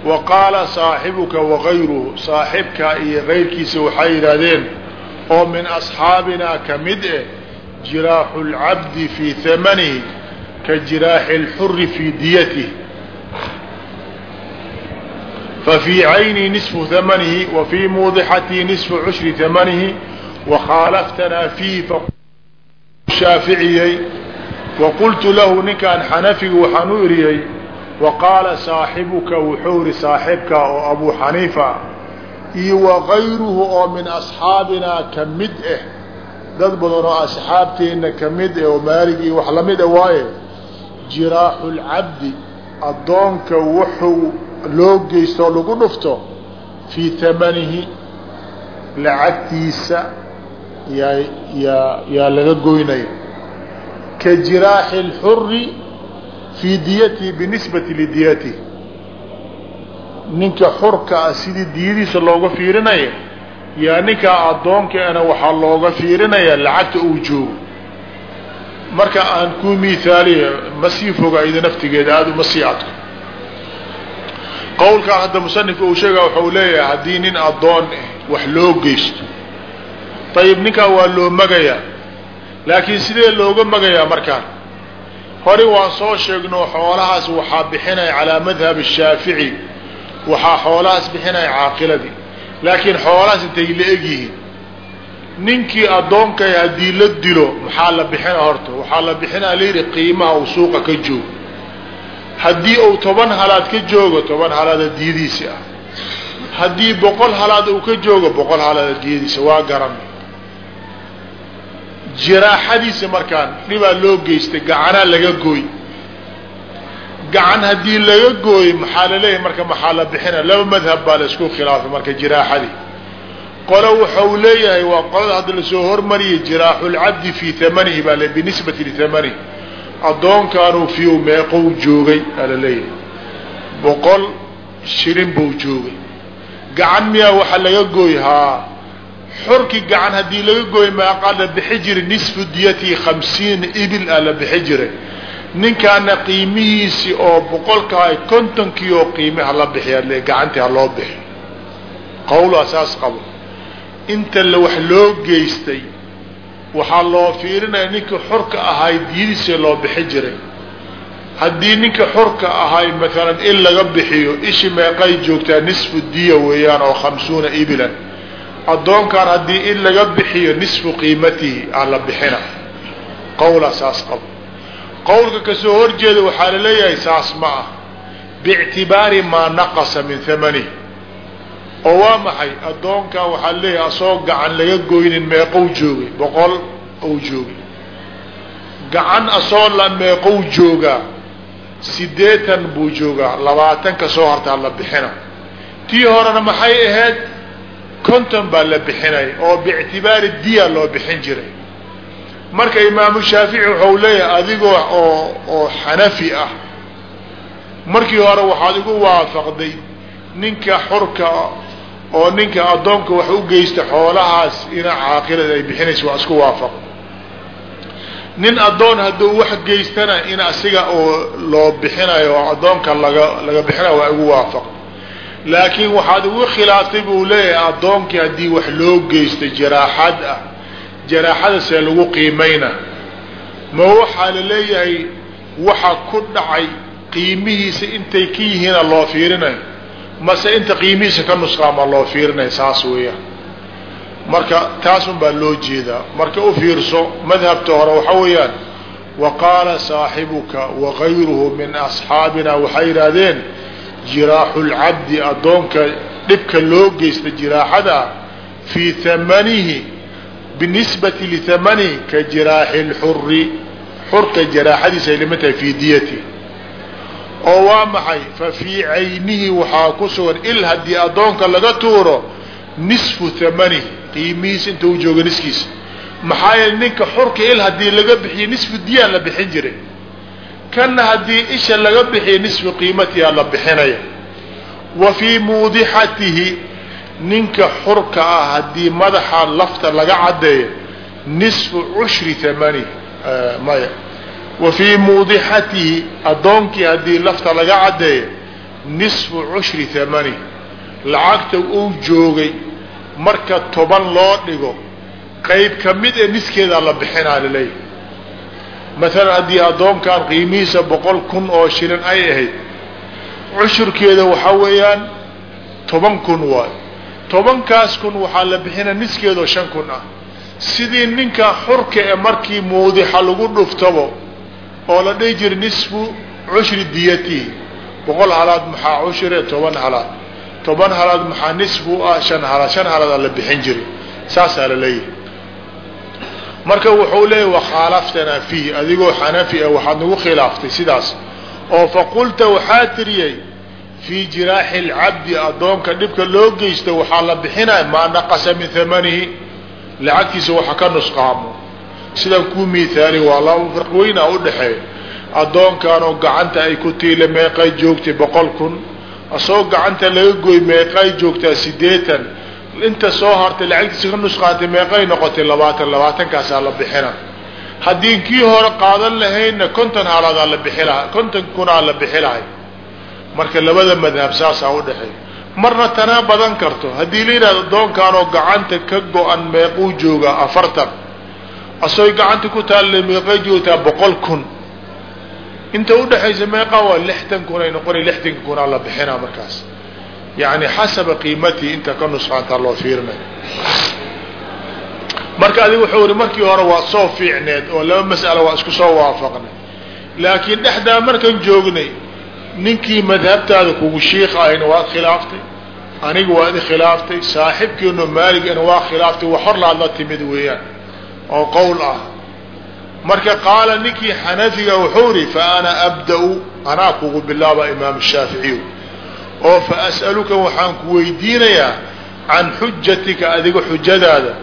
wa qaala saaxibuka wagayruhu saaxibka iyo kayrkiisa waxay yidhaahdeen oo min asxaabinaa ka mid eh jiraaxu اlcabdi fii hamanihi ka jiraaxi اlxuri fii diyatihi fafii cayni nisfu hamanihi wa fii muudixatihi nisfu cushri hamanihi wakhaalaftanaa fiihi shaaficiyey waqultu lahu ninkaan xanafigu waxaan u iriyey wa qaala saaxibuka wuxuu ihi saaxibka oo abuu xaniifa iyo wagayruhu oo min asxaabinaa ka mid ah dad badan oo asxaabteenna ka mid ah oo maalig wax la mid a waaye jiraaxu lcabdi addoonka wuxuu loo geysto lagu dhufto fii tamanihi lacagtiisa yaa yaa yaa laga goynaya ka jiraaxi اlxuri fii diyatihi binisbati lidiyatihi ninka xurka ah sidii diyadiisa looga fiirinaya yaa ninkaa addoonkeena waxaa looga fiirinaya lacagta uu joogo. Marka aan ku mihaaliya ma sii foga ida naftigeeda aada uma sii adko qowlkaa hadda musanifka uu sheega waxau leeyahay haddii nin addoon ah wax loo geysto. Ayib ninkaa waa loo magayaa. Laakiin sidee looga magayaa markaan? Hore waan soo sheegno xoolahaas waxaa bixinaya calaa madhab shaafici. Waxaa xoolahaas bixinaya caaqiladii. Laakiin xoolahaas intay la eg yihiin. Ninkii addoonkay haddii la dilo maxaa la bixina horta? Waxaa la bixinaa layidhi qiimaha uu suuqa ka joogo haddii uu toban halaad ka joogo toban halaada diyadiisi ah. Haddii boqol halaad uu ka joogo boqol halaada diyadiisa waa garan. Jiraaxadiisa markaan dhibaa loo geystay gacanaa laga gooy. Gacan haddii laga gooy maxaa la leeyahay marka maxaa la bixina laba madhab baa la isku khilaafay marka jiraaxadii qolo waxau leeyahay waa qolada hadda la soo hormariyay jiraaxulcabdi fii hamanihi baa le binisbati lihamanihi addoonkaanuu fiiu meeqow joogay aa la leeyahay. Boqol shirin buu joogay. Gacan miyaa waxa laga gooy? Haa. Xorki gacan haddii laga gooy meeqaa la bixi jiray nisfu diyatii khamsiina ibil a la bixi jiray. Ninkaana qiimihiisii oo boqolkahay kontonkii oo qiimeha la bixiya le gacantii ha loo bixi. Qawlaa saas qabo. Inta la wax loo geystay waxaa loo fiirinaya ninkii xorka ahay diyadiisa loo bixi jiray. Haddii ninka xorka ahay maalan in laga bixiyo ishi meeqay joogtaa nisfu diya weeyaan oo khamsuuna ibilan. Addoonkan haddii in laga bixiyo nisfu qiimatihi aa la bixina. Qawlaa saas qabo. Qowlka ka soo horjeeda waxaa la leeyahay saas ma ah. Biictibaari maa naqasa min hamanih oo waa maxay? Addoonkan waxaa la leeyahay asoo gacan laga goynin meeqow joogay boqol ou joogay gacan asoo la meeqow joogaa sideetan buu joogaa labaatan ka soo hartaa la bixina. Tii horena maxay ahayd? Konton baa la bixinay oo biictibaari diya loo bixin jiray. Marka imaamu shaafici waxau leeyahay adigoo oo oo xanafi ah. Markii hore waxaad igu waafaqday ninka xurka oo ninka addoonka wax u geysta xoolahaas ina caaqilada ay bixinaysa waa isku waafaq. Nin addoon hadduu wax geystana in asiga oo loo bixinayo oo addoonka laga laga bixinayo waa igu waafaq. Laakiin waxaad igu khilaaftay buu leeyahay addoonkii haddii wax loo geystay jaraaxad ah jaraaxada see lagu qiimayna. Ma waxaa la leeyahay waxa ku dhacay qiimihiisa intay ka yihiina loo fiirinayo mase inta qiimihiisa ka nusqaama loo fiirinaya saas weeyaan marka taasun baa loo jeedaa. Marka u fiirso madhabta hore waxa weeyaan wa qaala saaxibuka wagayruhu min asxaabina waxay yidhaahdeen jiraaxu lcabdi addoonka dhibka loo geysta jiraaxada fii hamanihi binisbati lithamani ka jiraaxi lxuri xurka jaraaxadiisa ay tahay fii diyati oo waa maxay? Fa fii caynihi waxaa ku sugan il haddii addoonka laga tuuro nisfu thamanihi qiimihiisa inta u jooga niskiisa. Maxaa yeele ninka xurka il haddii laga bixiyo nisfu diyaa la bixin jiray. Kanna haddii isha laga bixiyo nisfu qiimatiha la bixinaya. Wa fii muudixatihi ninka xurka ah haddii madaxa lafta laga caddeeyo nisfu cushri thamanihi maya wa fii muudixatihi addoonkii haddii lafta laga caddeeyo nisfu cushri thamanihi lacagta uu joogay marka toban loo dhigo qayb ka mid ee niskeedaa la bixinaa laleeyahy maalan haddii addoonkan qiimihiisa boqol kun oo shilin ay ahayd cushurkeeda waxaa weeyaan toban kun waay. Tobankaas kun waxaa la bixinaa niskeedoo shan kun ah. Sidii ninka xurka ee markii muudixa lagu dhuftabo oo la dhihi jira nisfu cushri diyatihi boqol halaad maxaa cushre toban halaad. Toban halaad maxaa nisfu ah shan halaad. Shan halaad aa la bixin jiray saasaa la leeyahay. Marka wuxuu leeyahy wakhaalaftanaa fiihi adigoo xanafi ah waxaad nagu khilaaftay sidaas. Oo faqulta waxaa tiriyey fii jiraaxi alcabdi addoonka dhibka loo geysta waxaa la bixinaya maa naqasa min hamanihi lacagtiisa waxa ka nusqaamo sidaan kuu mihaali waa laba farq weynaa udhaxeeya addoonkanoo gacanta ay ku tiila meeqay joogtay boqol kun. Asagoo gacanta laga goy meeqay joogtaa sideetan inta soo hartay lacagtiisa ka nusqaantay meeqay noqotay labaatan labaatankaasaa la bixina. Haddii kii hore qaadan lahaynna konton haladaa la bixi laha konton kunaa la bixi lahay. Marka labada madhab saasaa udhexeeya marna tanaa badan karto. Haddii la yidhahdo doonkaanoo gacanta ka go-an meequu joogaa afartan asooy gacanta ku taalla meeqay joogtaa boqol kun. Inta udhexaysa meeqa waa lixtan kun ay noqona lixtanka kunaa la bixinaa markaas. Yani xasaba qiimatii inta ka nusqaantaa loo fiirinayo marka adiga wuxuu ihi markii hore waa soo fiicneed oo laba mas'alo waa isku soo waafaqnay. Laakiin dhexdaa markan joognay ninkii madhabtaada kugu shiik ahayna waad khilaaftay aniga waad i khilaaftay saaxibkiino maaligana waa khilaaftay wax hor laad la timid weeyaan oo qowl ah. Marka qaala ninkii xanafiga wuxuu ihi fa ana abda-u anaa kugu bilaaba imaam shaaficiy oo fa as'aluka waxaan ku weydiinayaa can xujatika adiga xujadaada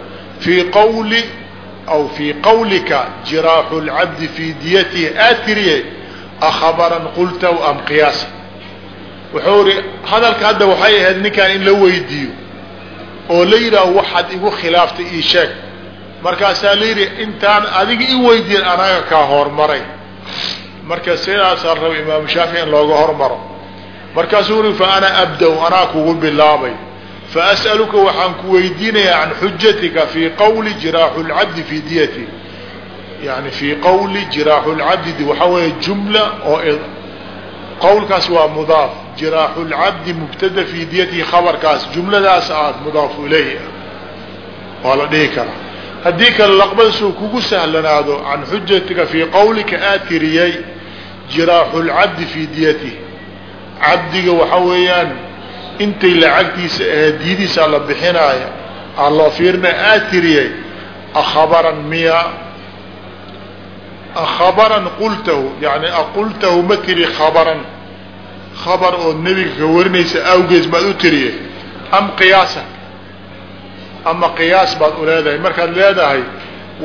fii qawli aw fii qawlika jiraaxu lcabdi fii diyatihi aad tiriye akhabaran qultahu am qiyaasa wuxuu ihi hadalka hadda waxay ahayd ninkaan in la weydiiyo oo la yidhaaho waxaad igu khilaaftay ii sheeg markaasaa la yidhi intaan adiga i weydiin anaga kaa hormaray. Marka sidaasaa raba imaamu shaafici in looga hormaro. Markaasuu uri fa ana abda anaa kugu bilaabay. Faas'aluka waxaan ku weydiinayaa can xujatika fii qawli jiraaxu lcabdi fii diyati. Yani fii qawli jiraaxu lcabdi waxaa weeye jumla oo qawlkaas waa mudaaf. Jiraaxu lcabdi mubtada fii diyatihi khabarkaas jumladaas aad mudaafu ilayhi waa la dhihi karaa haddii kale laqbadasuu kugu sahlanaado can xujatika fii qawlika aad tiriyay jiraaxu lcabdi fii diyatihi. Cabdiga waxa weeyaan intay lacagtiisa ahayd diidiisaa la bixinaaya aa loo fiirina aad tiriyay akhabaran miya akhabaran qultahu yani aqultahu ma tiri khabaran khabar oo nebiga ka warinaysa awgees baad u tiriyay am qiyaasa ama qiyaas baad u leedahay. Markaad leedahay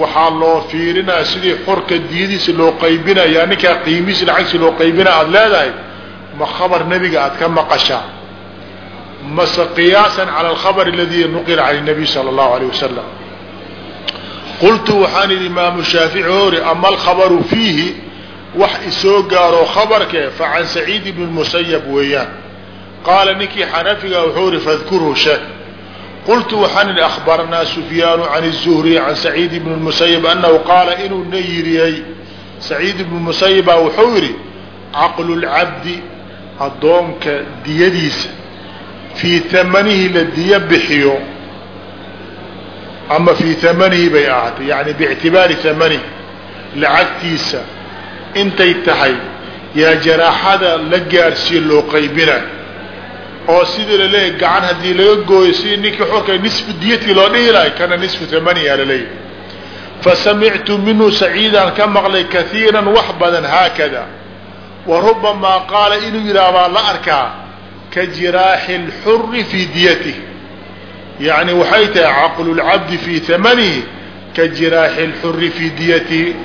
waxaa loo fiirinaya sidii xorka diyadiisa loo qaybinaya ninkaa qiimihiisa lacagtiisa loo qaybinaya aada leedahay ma khabar nebiga aad ka maqashaa. Mase qiyaasan cala alkhabr aladi nuqila can nabiy sala allahu alayh wasalam qultu waxaan idhi imaamu shaafici hori ama alkhabaru fiihi? Wax isoo gaaro khabarke fa can saciid ibni musayab weeyaan. Qaala ninkii xanafiga wuxuu ihi fadkurhu sheeg qultu waxaan idhi akhbaranaa sufyaanu can الzuhri can saciid ibni musayab anahu qaala inuu na yiriyey saciid ibnu musayiba wuxuu yidhi caqlu lcabdi addoonka diyadiisa fii tamanihi la diyo bixiyo ama fii tamanihi bay ahaatay yani biictibaari tamanihi lacagtiisa intay tahay yaa jaraaxada la gaarsiiyo loo qaybinayo oo sidii laleeyahy gacan haddii laga gooyo sidii ninkii xorka nisfu diyadkii loo dhihi lahay kana nisfu tamaniha laleeyahy fasamictu minhu saciidan ka maqlay kaiiran wax badan haakada. Wa rubamaa qaala inuu yidhaah baa la arkaa ka jiraaxi اlxuri fii diyatih yani waxay tahay caqlu lcabdi fii hamanihi ka jiraaxi اlxuri fii diyatihi.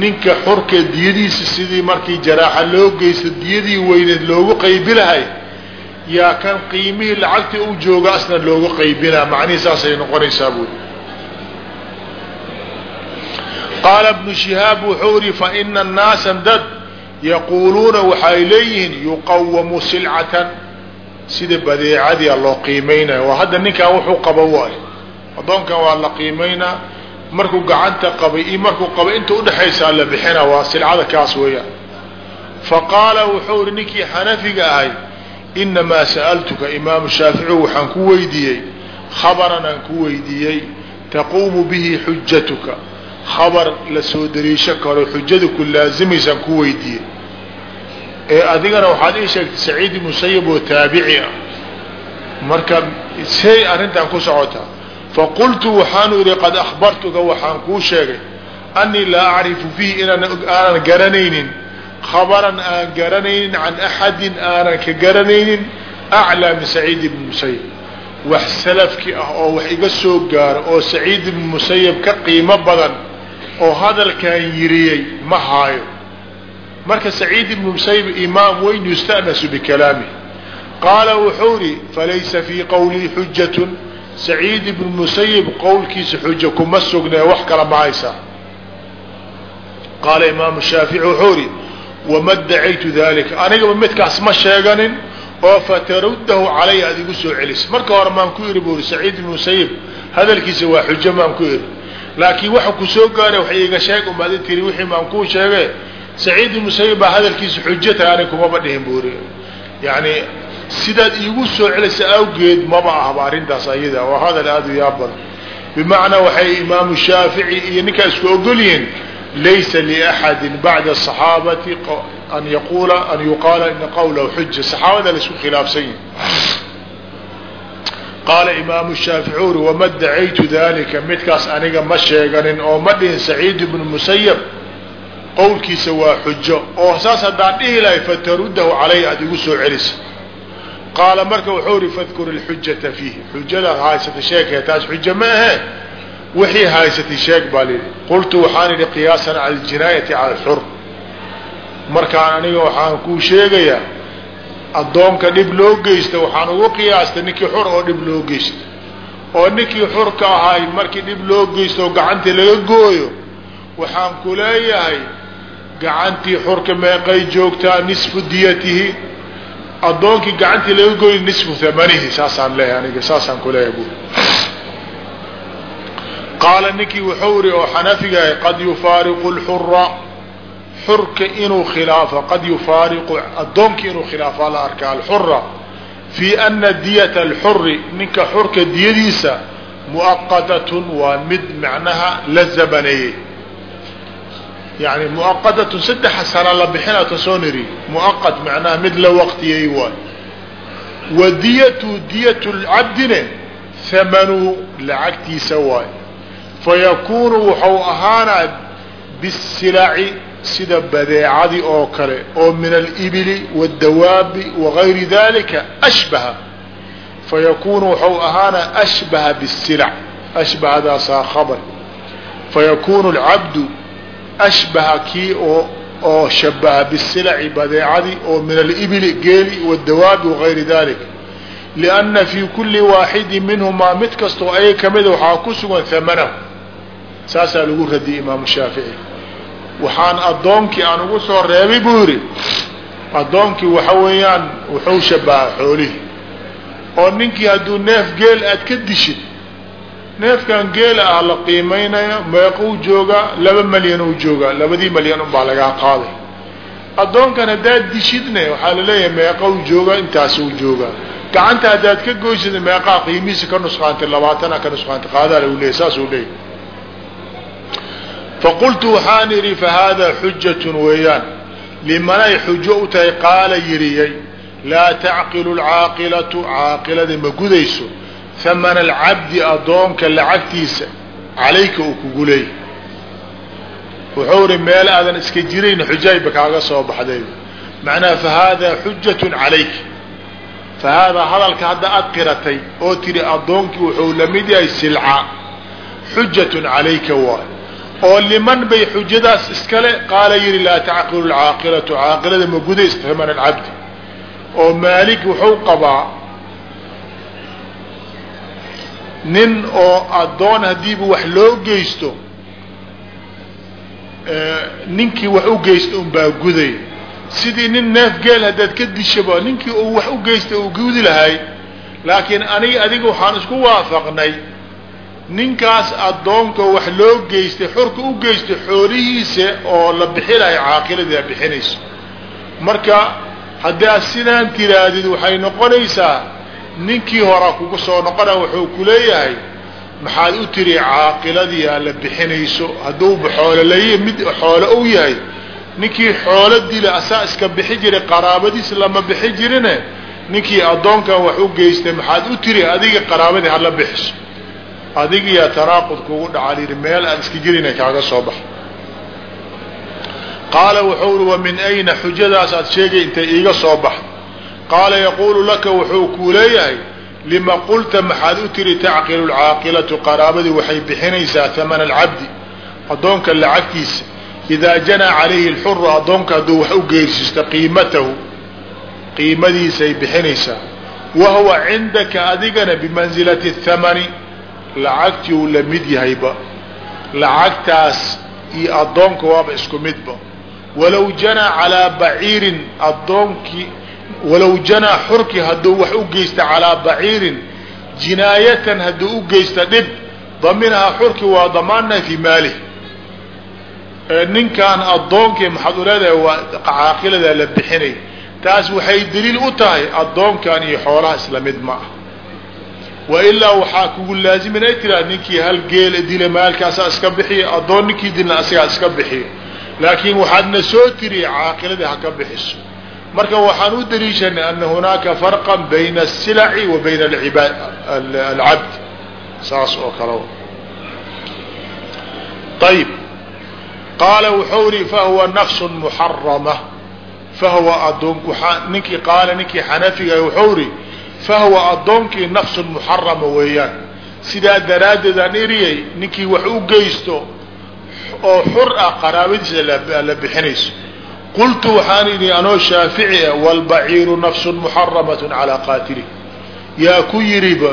Ninka xorka diyadiisa sidii markii jaraaxa loo geysto diyadii weyneed loogu qaybi lahay yaa kan qiimihii lacagtii u jooga asna loogu qaybinaa. Macnihii noqonaysaa buuri qaala bnu shihaab wuxuu ihi faina annaasa dad yaquuluuna waxay leeyihiin yuqawamu silcatan. Sida badeecadiia loo qiimaynaya waa hadda ninkan wuxuu qabo waayo addoonkan waa la qiimaynaa markuu gacanta qabay iyo markuu qabay inta udhexaysaa la bixina waa silcada kaas weeyaan. Fa qaala wuxuu ihi ninkii xanafiga ahay inamaa sa'altuka imaamu shaafici waxaan ku weydiiyey khabaran aan ku weydiiyey taquumu bihi xujatuka khabar la soo dariisho karo xujada ku laasimaysaan ku weydiiyey ee adigana waxaad ii sheegtay saciid musayib oo taabici ah marka say arrintan ku socotaa faqultu waxaanu idhi qad akhbartuka waxaan kuu sheegay annii laa acrifu fiihi inaanan garanaynin khabaran aan garanaynin can axadin aanan ka garanaynin aclaa min saciid ibni musayib wax salafkii ah oo wax iga soo gaaro oo saciid ibni musayib ka qiimo badan oo hadalkan yiriyey ma haayo marka saciid ibni musayib imaam weyn yusta'nasu bikalaamih qaala wuxuu idhi falaysa fii qowlii xujatun saciid ibnu musayib qowlkiisa xujo kuma sugnee wax kala ma haysaa qaala idhi wama dacaytu dalika anigaba midkaas ma sheeganin oo fataruddahu calaya ad igu soo celis marka hore maan ku idhi buu ihi saciid ibnu musayib hadalkiisa waa xujo maan ku idhi laakiin waxa ku soo gaara wax iiga sheeg umaadi tiri wixii maan kuu sheege saciid ibnu musayib baa hadalkiisa xujo tahay kumaba dhihin buu ihi yani sidaad iigu soo celaysa awgeed maba ahba arrintaas ayada waa hadal aada u yaab badan bimacnaa waxay imaamu shaafici iyo ninkaa isku ogol laysa liaxadi bacda asaxaabati an yaqula an yuqaala ina qawlahu xuja saxaabada la isku khilaafsan yihiin qaala imaamu shaafici uri wama dacaytu dalika midkaas aniga ma sheeganin oo ma dhihin saciid ibnu musayab qowlkiisa waa xujo oo saas haddaan dhihi lahay fataruddahu calaya aada igu soo celisa qaala marka wuxuu ihi fadkur ilxujata fiihi xujadaad haysatay sheegee taas xujo ma ahe wixii haysatay sheeg baa lihi qultu waxaan idhi qiyaasan cala aljinaayati cala alxur markaan aniga waxaan kuu sheegayaa addoonka dhib loo geysta waxaan ugu qiyaastay ninkii xur oo dhib loo geysta oo ninkii xurka ahay markii dhib loo geysto oo gacantii laga gooyo waxaan ku leeyahay gacantii xurka meeqay joogtaa nisfu diyatihi addoonkii gacantii laga gooyo nisfu hamanihi saasaan leeyahay aniga saasaan ku leeyahay bu qaala ninkii wuxuu iri oo xanafigahay qad yufaariqu lxura xurka inuu khilaafo qad yufaariqu addoonkii inuu khilaafaa la arkaa alxura fii ana diyata alxuri ninka xurka diyadiisa muaqadatun waa mid macnaha la zabaneeyey. Yani muaqadatun saddexa sana la bixina tasoo niri muaqad macnaha mid la waqtiyey waay wa diyatu diyatu lcabdine hamanuu lacagtiisa waay fayakuunu wuxuu ahaanaa bisilaci sida badeecadii oo kale oo min alibili waاdawaabi wagayri dalika ashbaha fayakuunu wuxuu ahaanaa ashbaha bisilac ashbahadaasaa khabar fayakuunu lcabdu ashbaha kii oo oo shabaha bisilaci badeecadii oo min alibili geeli waاdawaabi wagayri dalik lianna fii kuli waaxidi minhumaa mid kastoo ayay kamida waxaa ku sugan hamanahu saasaa lagu radiyay imaamu shaafici. Waxaan addoonkii aan ugu soo reebay buu yidhi addoonkii waxa weeyaan wuxuu shabahaa xoolihii. Oo ninkii hadduu neef geel aad ka dishid neefkan geela ah la qiimaynaya meequu joogaa laba malyan uu joogaa labadii malyan unbaa lagaa qaaday. Addoonkan haddaad dishidne waxaa la leeyahay meeqa uu joogaa intaasuu joogaa gacanta haddaad ka goysida meeqaa qiimihiisa ka nusqaantay labaatana ka nusqaantay qaadaa lagu leeyay saasuu leeyahy faqultu waxaan idhi fahaadaa xujatun weeyaan limanay xujo u tahay qaala yiriyay laa tacqilu lcaaqilatu caaqilada ma gudayso hamana alcabdi addoonka lacagtiisa calayka uu kugu leeyay wuxuu ri meel aadan iska jirayn xujayba kaaga soo baxday macnaha fa haadaa xujatun calayk fa haadaa hadalka hadda aad qiratay oo tidhi addoonkii wuxuu la yahay silca xujatun calayka oo liman bay xujadaas iskale qaala yidhi laa tacqilu lcaaqilatu caaqilada ma gudays taman alcabdi oo maalik wuxuu qabaa nin oo addoon haddiiba wax loo geysto ninkii wax u geysta un baa guday. Sidii nin neef geel haddaad ka dishaba ninkii uu wax u geysta uu gudi lahay laakiin aniga adiga waxaan isku waafaqnay ninkaas addoonka wax loo geystay xorka u geystay xoolihiisa oo la bixi lahay caaqiladii a bixinayso. Marka haddaad sidaan tiraadid waxay noqonaysaa ninkii horaa kugu soo noqona wuxuu ku leeyahay maxaad u tiri caaqiladii aa la bixinayso hadduuba xoololey mid xoolo u yahay ninkii xoolo dila asaa iska bixi jiray qaraabadiis lama bixi jirine ninkii addoonkan wax u geystay maxaad u tiri adiga qaraabadii hala bixiso adigiyaa tanaaqud kugu dhaca lihi meel aan iska jirina kaaga soo bax. Qaala wuxuu uri wa min ayna xujadaas aad sheegay intay iiga soo baxdo qaala yaquulu laka wuxuu kuu leeyahay lima qulta maxaad u tiri tacqilu lcaaqilatu qaraabadii waxay bixinaysaa hamana alcabdi addoonka lacagtiisa. Idaa janaa calayhi lxuru addoonka hadduu wax u geersiisto qiimatahu qiimadiisay bixinaysaa. Wa huwa cindaka adigana bimansilati thamani lacagtii uu la mid yahayba lacagtaas iyo addoonka waaba isku midba. Walow janaa calaa baciirin addoonkii walow janaa xurki hadduu wax u geysta calaa baciirin jinaayatan hadduu u geysta dhib daminahaa xurki waa damaannahay fii maalih ninkan addoonkii maxaad u leedahay waa caaqiladaa la bixinay. Taas waxay daliil u tahay addoonkan iyo xoolaha isla mid ma ah wailaa waxaa kugu laazim inay tiraad ninkii hal geel dila maalkaasaa iska bixiya addoon ninkii dilna asagaa iska bixiya laakiin waxaadna soo tiriya caaqiladii ha ka bixiso. Marka waxaan u daliishanay ana hunaaka farqa bayna asilaci wa bayna alcabd saas oo kale. Ayib qaala wuxuu ri fahuwa nafsu muxarama fahuwa adoonku ninkii qaala ninkii xanafiga wuxuu ri fahuwa addoonkii nafsun muxarama weeyaan sidaa daraaddeed aan ninkii wax u geysto oo xur ah qaraabadiisa la bixinayso qultu waxaan idhi anoo shaafici ah walbaciiru nafsun muxaramatun calaa qaatili yaa ku yidhiba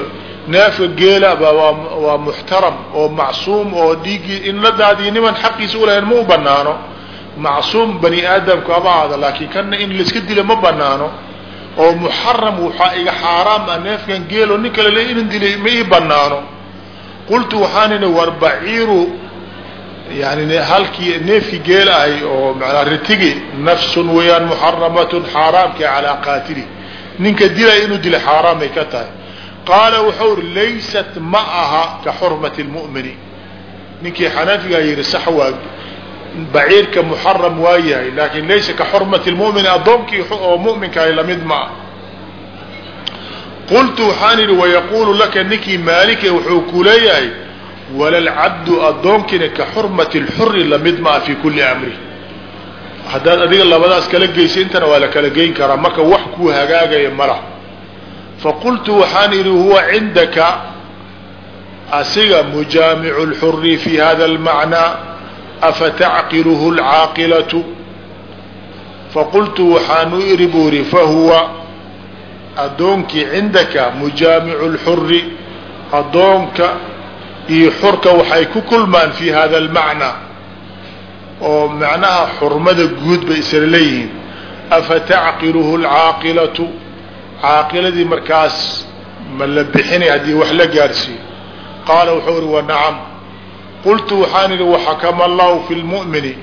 neefka geelaba waa muxtaram oo macsuum oo dhiiggii in la daadiyo niman xaqiisa ulahayn ma u banaano macsuum bani aadamku haba aada laakiin kana in laiska dilo ma banaano oo muxaram waxaa iga xaaraam ah neefkan geelo nin kale le inan dilay ma ii banaano qultu waxaan idhi war baciiru yani halkii neefkii geel ahay oo manaa ritigi nafsun weeyaan muxaramatun xaaraamka calaa qaatili. Ninka dilaya inuu dila xaaraamay ka tahay. Qaala wuxuu ri laysat ma aha ka xurmati lmu'mini ninkii xanafigaa yihi sax waa baciirka muxaram waa yahay laakin laysa ka xurmati lmu'mini addoonkii oo mu'minkaay la mid ma ah. Qultu waxaan idhi wayaquulu laka ninkii maalike wuxuu ku walalcabdu addoonkina ka xurmati lxuri la mid maa fi kuli amri. Haddaad adiga labadaas kala geysa intana waa la kala geyn karaa marka wax kuu hagaagaya mala faqultu waxaan idhi huwa cindaka asiga mujaamicu lxuri fi hada almacnaa afatacqiluhu lcaaqilatu faqultu waxaan u iri buu ihi fahuwa addoonkii cindaka mujaamicu lxuri addoonka iyo xurka waxay ku kulmaan fi hada almacnaa oo macnaha xurmada guud bay isla leeyihiin afatacqiluhu alcaaqilatu caaqiladii markaas ma la bixinay haddii wax la gaarsiiyo qaala wuxuu ihi wa nacam qultu waxaan idhi waxakama allahu fi lmu'mini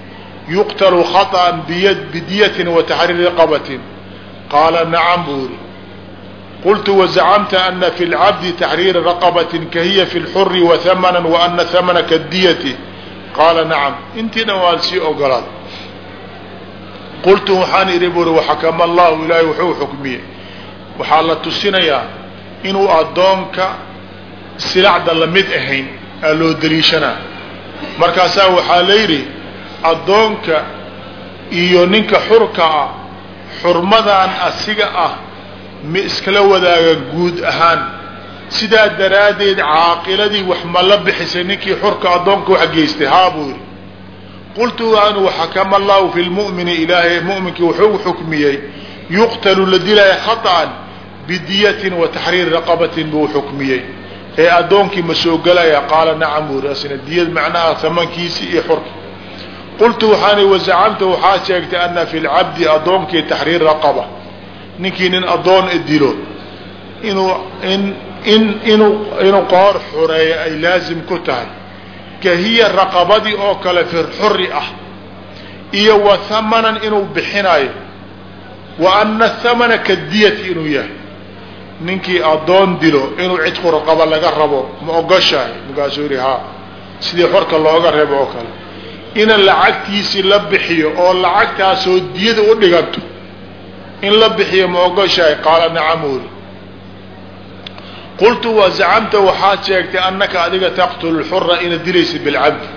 yuqtalu khaطأa bidiyatin wa taxriiri raqabatin qaala nacam buu ihi qultu wazacamta ana fi lcabdi taxriira raqabatin kahiya fi lxuri wahamana waana hamana kadiyati qaala nacam intii dhan waan sii ogolaad qultu waxaan idhi buuri waxakama allahu ilaahay wuxuu xukmiyey waxaa la tusinayaa inuu addoonka silacda la mid ahayn aa loo daliishanaa markaasaa waxaa la yidhi addoonka iyo ninka xurka ah xurmadan asiga ah ma iskala wadaaga guud ahaan. Sidaa daraaddeed caaqiladii wax ma la bixisay ninkii xurka addoonka wax geystay haa buu yidhi. Qultu anu waxakama allahu fi lmu'mini ilaahay mu'minkii wuxuu xukmiyey yuqtalu la dilaya khaطأan bidiyatin wa taxriiri raqabatin buu xukmiyey ee addoonkii ma soo gelaya qaala nacam yidhi asna diyad macnaha hamankiisii iyo xurki. Qultu waxaani wazacamta waxaa sheegtay ana fi lcabdi addoonkii taxriir raqaba ninkii nin addoon dilo. Inuu in in inuu inuu qoor xureeyo ay laazim ku tahay. Ka raqabadii oo kale fi xuri ah. Iyo wa hamanan inuu bixinayo wa ana hamana kadiyati inuu yahay ninkii addoon dilo inuu cidku raqaba laga rabo ma ogoshahay? Markaasuu yihi haa sidii xorka looga reebo oo kale. Ina lacagtiisii la bixiyo oo lacagtaasoo diyada u dhiganto in la bixiyo ma ogoshahay? Qaala nacam uri qultu wa zacamta waxaad sheegtay annaka adiga taqtulu lxura inaad dilaysid bilcabdi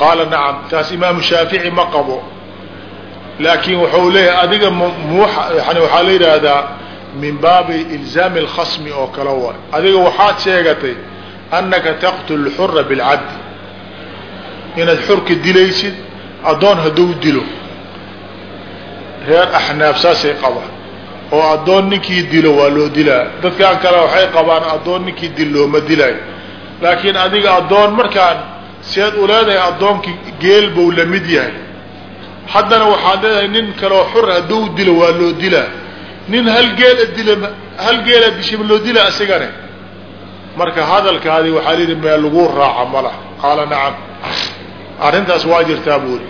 qaala nacam taas imaamu shaafici ma qabo. Laakiin wuxuu leeyahay adiga yani waxaa la yidhaahdaa min baabi ilzaami alkhasmi oo kale waay adiga waxaad sheegatay annaka taqtulu lxura bilcabdi inaad xurka dilaysid addoon hadduu dilo. Reer axnaaf saasay qabaan oo addoon ninkii dilo waa loo dilaa. Dadkaan kale waxay qabaan addoon ninkii dil looma dilaayo laakiin adiga addoon markaan seed u leedahay addoonkii geel buu la mid yahay. Haddana waxaad leedahay nin kaleoo xur hadduu dilo waa loo dilaa nin hal geela dila hal geela dishiba loo dilaa isagane marka hadalkaadi waxaa lihi meel lagu raaca mala qaala nacam. Arrintaas waa jirtaa buuri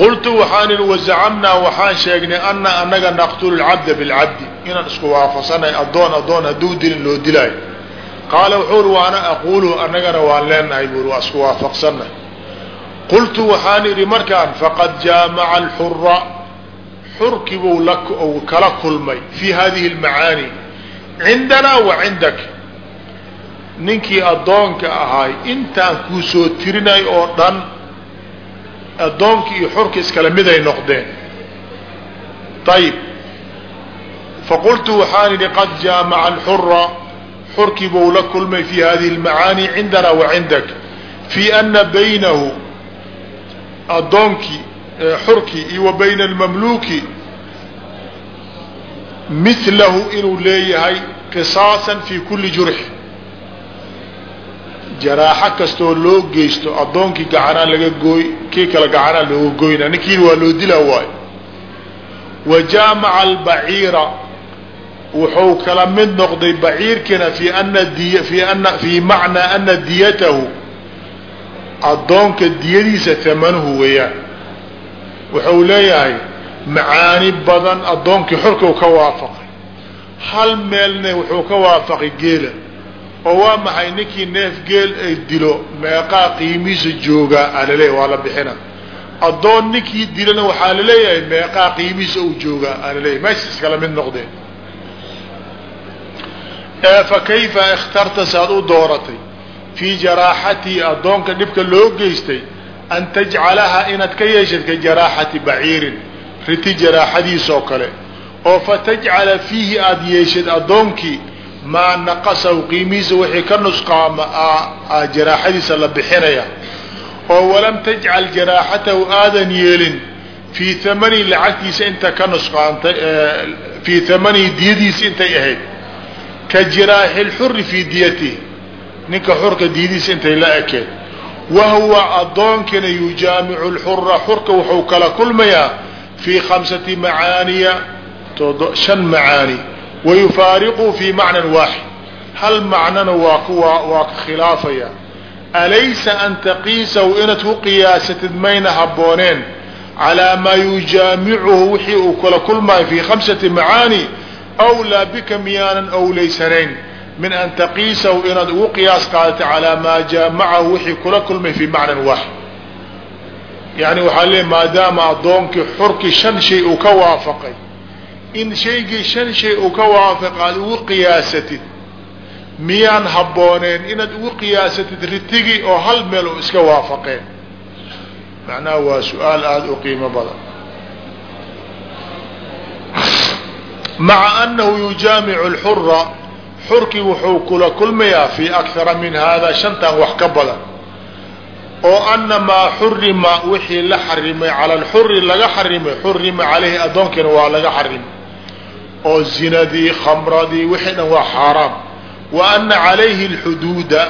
qultu waxaan ihi wazacamnaa waxaan sheegnay ana anaga naqtulu lcabda bilcabdi inaan isku waafaqsanay addoon addoon hadduu dilin loo dilaayo. Qaala wuxuu uri waana aquulu annagana waan leenahay buuri waa isku waafaqsanay qultu waxaan idhi markaan faqad jaamaca alxura xurkii buu kala kulmay fii hadihi lmacaani cindanaa wa cindak. Ninkii addoonka ahaay intaan kuu soo tirinay oo dhan addoonkii iyo xurka iskala miday noqdeen. Ayib faqultu waxaan idhi qad jaamaca alxura xurkii buu la kulmay fi hadihi اlmacaani cindana wa cindak. Fi ana baynahu addoonkii xurkii iyo wa bayna almamluuki milahu inuu leeyahay qisaasan fi kuli jurxi jaraaxo kastoo loo geysto addoonkii gacanaa laga gooy kii kale gacanaa looga goyna ninkiina waa loo dilaa waayo. Wa jaamaca albaciira wuxuu kala mid noqday baciirkiina fi ana diy fi ana fii macnaa ana diyatahu addoonka diyadiisa tamanuhu weeyaan wuxuu leeyahay macaani badan addoonkii xorkau ka waafaqay. Hal meelna wuxuu ka waafaqay geela. Oo waa maxay ninkii neef geel ay dilo meeqaa qiimihiisa joogaa alaleeya waa la bixina. Addoon ninkii dilana waxaa la leeyahay meeqaa qiimihiisa uu joogaa alaleeyahy meesha iskala mid noqdeen. Fa kayfa ikhtarta saad u dooratay? Fii jaraaxatii addoonka dhibka loo geystay an tajcalaha inaad ka yeeshad ka jaraaxati baciirin riti jaraaxadiisoo kale oo fatajcala fiihi aada yeeshad addoonkii maa naqasahu qiimihiisa wixii ka nusqaama jaraaxadiisa la bixinaya oo walam tajcal jaraaxatahu aadan yeelin fii hamanihi lacagtiisa inta ka nusqaantay fii hamanihi diyadiisa intay ahayd ka jiraaxi lxuri fii diyatihi ninka xurka diyadiisa intay la ekeen wahuwa addoonkina yujaamicu lxura xurka wuxuu kala kulmayaa fii khamsati macaaniya shan macaani wayufaariqu fii macnan waaxid. Hal macnona waa waa ka khilaafaya. Alaysa an taqiisahu inaad ku qiyaasatid mayna habbooneen calaa maa yujaamicuhu wixii uu kala kulmayo fii khamsati macaani awlaa bika miyaanan awlaysanayn min an taqiisahu inaad ugu qiyaas qaadato calaa maa jaamacahu wixii kula kulmay fii macnan waaxid. Yani waxaa leeay maadaama addoonkii xurkii shan shay uu ka waafaqay in shaygii shan shay uu ka waafaq aad ugu qiyaasatid miyaan habbooneen inaad ugu qiyaasatid ritigii oo hal meel oo iska waafaqeen. Macnaha waa su'aal aada u qiimo badan. Maca anahu yujaamicu lxura xurkii wuxuu kula kulmayaa fi akara min hada shantan wax ka badan oo ana maa xurima wixii la xarimay cala lxuri laga xarimay xurima caleyhi addoonkiina waa laga xarimay oo zinadii khamradii wixii dhan waa xaaraam. Wa ana calayhi alxuduuda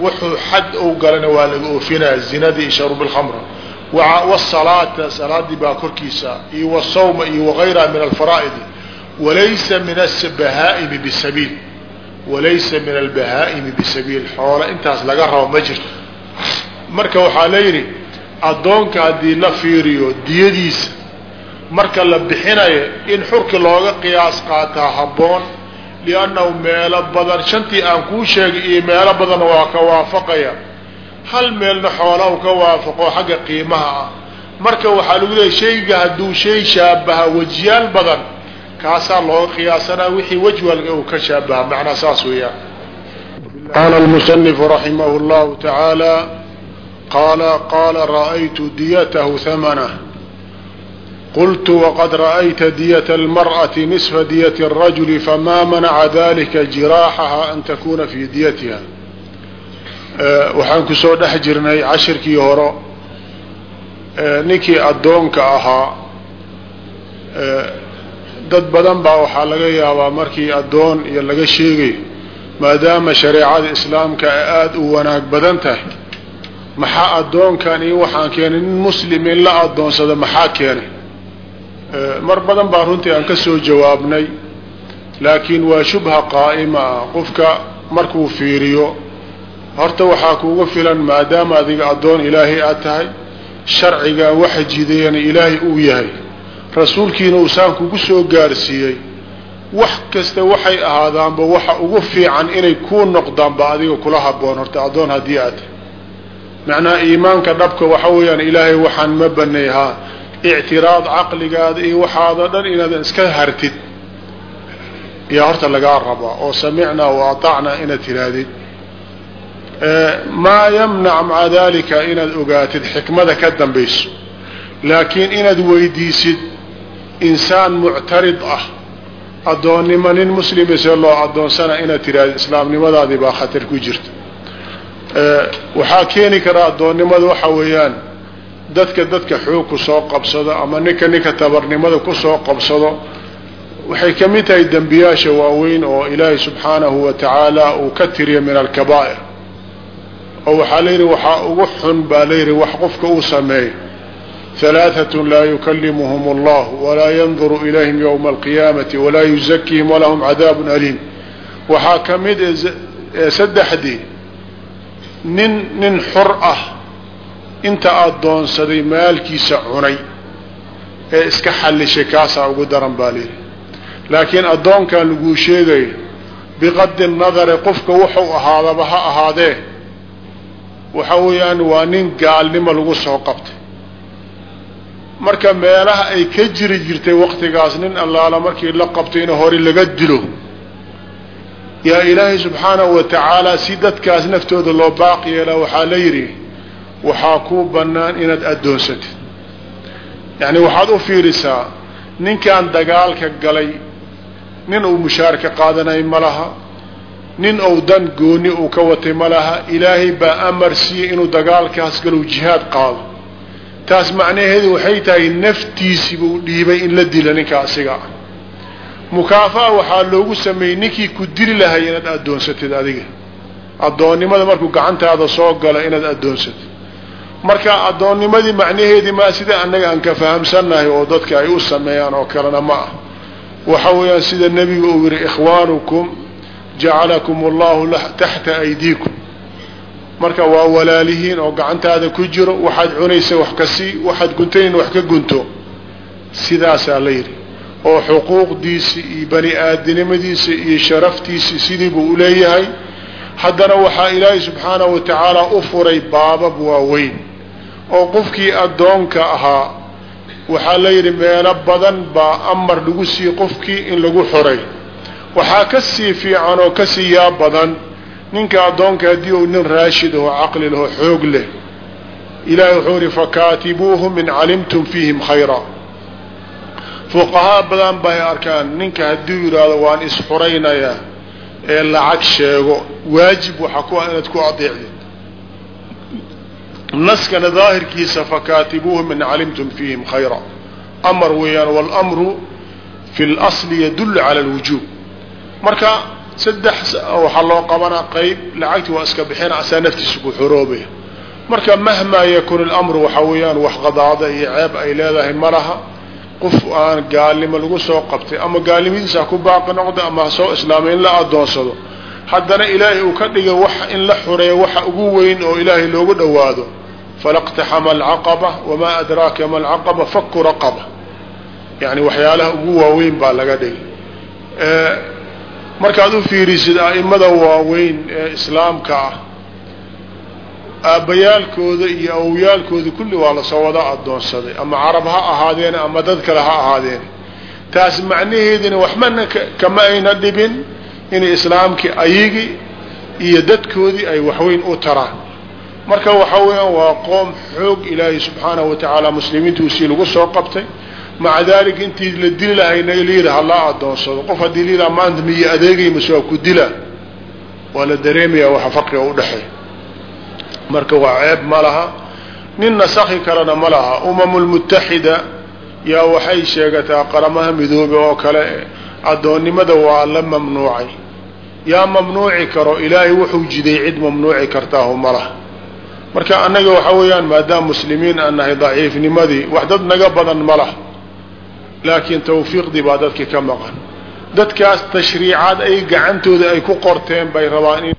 wuxuu xad ou galana waa laga oofinaya zinadii sharub lkhamra wasalaata salaadii baa korkiisa iyo wasawma iyo wagayraha min alfaraa'idi walaysa min abahaa'imi bisabiil walaysa min albahaa'imi bisabiil xoole intaas laga rabo ma jirto. Marka waxaa la yidhi addoonka haddii la fiiriyo diyadiisa marka la bixinayo in xurki looga qiyaas qaataa habboon liannahu meelo badan shantii aan kuu sheegay iyo meelo badan waa ka waafaqaya. Hal meelna xoola u ka waafaqo xagga qiimaha ah. Marka waxaa lagu leeyahy shayga hadduu shay shaabaha wejyaal badan kaasaa looga qiyaasanaa wixii wejwalga uu ka shaabaha macnaa saas weeyaan qaala almusanifu raximah llahu tacaala qaala qaala ra'aytu diyatahu hamanah qultu waqad ra'ayta diyata almar'ati nisfa diyati alrajuli famaa manaca dalika jiraaxaha an takuna fii diyatiha waxaan ku soo dhex jirnay cashirkii hore ninkii addoonka ahaa dad badan baa waxaa laga yaabaa markii addoon iyo laga sheegayo maadaama shareecada islaamka aada u wanaag badan tahay. Maxaa addoonkan iyo waxaan keenay nin muslim in la addoonsado maxaa keenay? Mar badan baa runtii aan ka soo jawaabnay laakiin waa shubha qaa'ima ah. Qofka markuu fiiriyo horta waxaa kuuga filan maadaama adiga addoon ilaahay aad tahay sharcigan waxa jidayana ilaahay uu yahay rasuulkiina uusaan kugu soo gaarsiiyey. Wax kasta waxay ahaadaanba waxa ugu fiican inay kuu noqdaanba adiga kula haboon horta addoon haddii aad macnaha iimaanka dhabka waxa weeyaan ilaahay waxaan ma banay ictiraad caqligaada iyo waxaado dhan inaadan iska hartid. Yaa horta lagaa rabaa oo samicnaa wa aطacnaa inaad tihaahdid maa yamnac maca dalika inaad ogaatid xikmada ka dambayso laakiin inaad weydiisid insaan muctarid ah addoonnimo nin muslimi see loo addoonsana inaad tihaahdid islaamnimadaadii baa khatar ku jirta. Waxaa keeni karaa addoonnimada waxa weeyaan dadka dadka xoog ku soo qabsado ama ninka ninka tabarnimada ku soo qabsado waxay ka mid tahay dembiyaasha waaweyn oo ilaahay subxaanahu wa tacaala uu ka tiriya min alkabaa'ir. Oo waxaa la yidhi waxaa ugu xun baa la yidhi wax qofka uu sameeyo halaahatun laa yukalimuhum allah walaa yanduru ilayhim yowma alqiyaamati walaa yuzakiihim walahum cadaabun aliim waxaa ka mid saddexdii nin nin xor ah inta addoonsaday maalkiisa cunay ee iska xallishay kaasaa ugu daran baa layidhi laakiin addoonkan laguu sheegayo biqadi nadari qofka wuxuu ahaadaba ha ahaadee waxa weeyaan waa nin gaalnimo lagu soo qabtay marka meelaha ay ka jiri jirtay waktigaas nin allaala markii la qabtay in hore laga dilo. Yaa ilaahay subxaanahu wa tacaala si dadkaas naftooda loo baaqi yeelaa waxaa la yidhi waxaa kuu bannaan inaad addoonsatid yacni waxaad u fiirisaa ninkaan dagaalka galay nin uu mushaar ka qaadanay ma laha nin uu dan gooni uu ka watay ma laha ilaahay baa amar siiyey inuu dagaalkaas galow jihaad qaado taas macnaheedu waxay tahay naftiisii buu dhiibay in la dila ninka asiga. Mukaafa'a waxaa loogu sameeyey ninkii ku dili lahay inaad addoonsatid adiga. Addoonnimada markuu gacantaada soo galo inaad addoonsatid. Marka addoonnimadii macnaheedii maa sida annaga aan ka fahamsannahay oo dadka ay u sameeyaan oo kalena ma ah. Waxa weeyaan sida nebigu uu yihi ikhwaanukum jacalakum allahu taxta aydiikum marka waa walaalihiin oo gacantaada ku jiro waxaad cunaysa wax ka sii waxaad guntayn wax ka gunto. Sidaasaa la yidhi. Oo xuquuqdiisi iyo bani aadinimadiisa iyo sharaftiisi sidii buu uleeyahay haddana waxaa ilaahay subxaanahu wa tacaala u furay baabab waaweyn. Oo qofkii addoonka ahaa waxaa la yidhi meelo badan baa amar lagu sii qofkii in lagu xoray waxaa ka sii fiican oo ka sii yaa badan ninka addoonka haddii uu nin raashid aho caqli laho xoog leh ilahay wuxuu ihi fakaatibuuhum in calimtum fiihim khayra fuqahaa badan bay arkaan ninka hadduu yidhaahdo waan isxuraynayaa ee lacag sheego waajib waxa ku ah inaad ku adeecdid naskana daahirkiisa fakaatibuuhum in calimtum fiihim khayra amar weeyaan wاlmru fi اlasli yadul cala اlwujuub marka saddex waxaa loo qabanaa qeyb lacagtii waa iska bixina asaa naftiisa ku xoroobaya marka mahmaa yakun اlamru waxaa weeyaan wax qadaada iyo ceeb ay leedahay ma laha. Qof aan gaalnimo lagu soo qabtay ama gaalnimadiisa ku baaqi noqdo ama soo islaamay in la adoonsado haddana ilaahay uu ka dhigay wax in la xureeyo waxa ugu weyn oo ilaahay loogu dhowaado. Falaqtaxama alcaqaba wamaa adraaka ma alcaqaba faku raqaba. Yani waxyaalaha ugu waaweyn baa laga dhigay markaad u fiirisid a'imada waaweyn ee islaamka ah aabbayaalkooda iyo awowyaalkooda kulli waa la soo wada adoonsaday ama carab ha ahaadeen ama dad kale ha ahaadeen. Taas macnaheedina waxbana kama ayna dhibin inay islaamkii ayigi iyo dadkoodii ay waxweyn u taraan. Marka waxa weeyaan waa qoom xoog ilaahay subxaanahu wa tacaala muslimiintuusii lagu soo qabtay maca daalika intii la dili lahayna layidhi halaa adoonsado qof haddii layidhaha maanta miyo adeegay mase waa ku dila. Waa la dareemayaa waxa farqiga udhexeey marka waa ceeb ma laha. Nin nasakhi karana ma laha. Umamu lmutaxida yaa waxay sheegataa qaramaha midoobe oo kale addoonnimada waa la mamnuucay. Yaa mamnuuci karo ilaahay wuxuu jiday cid mamnuuci kartaahu ma laha. Marka annaga waxa weeyaan maadaama muslimiin aan daciifnimadii wax dad naga badan ma laha laakiin tawfiiqdii baa dadkii ka maqan. Dadkaas tashriicaad ay gacantooda ay ku qorteen bay rabaan in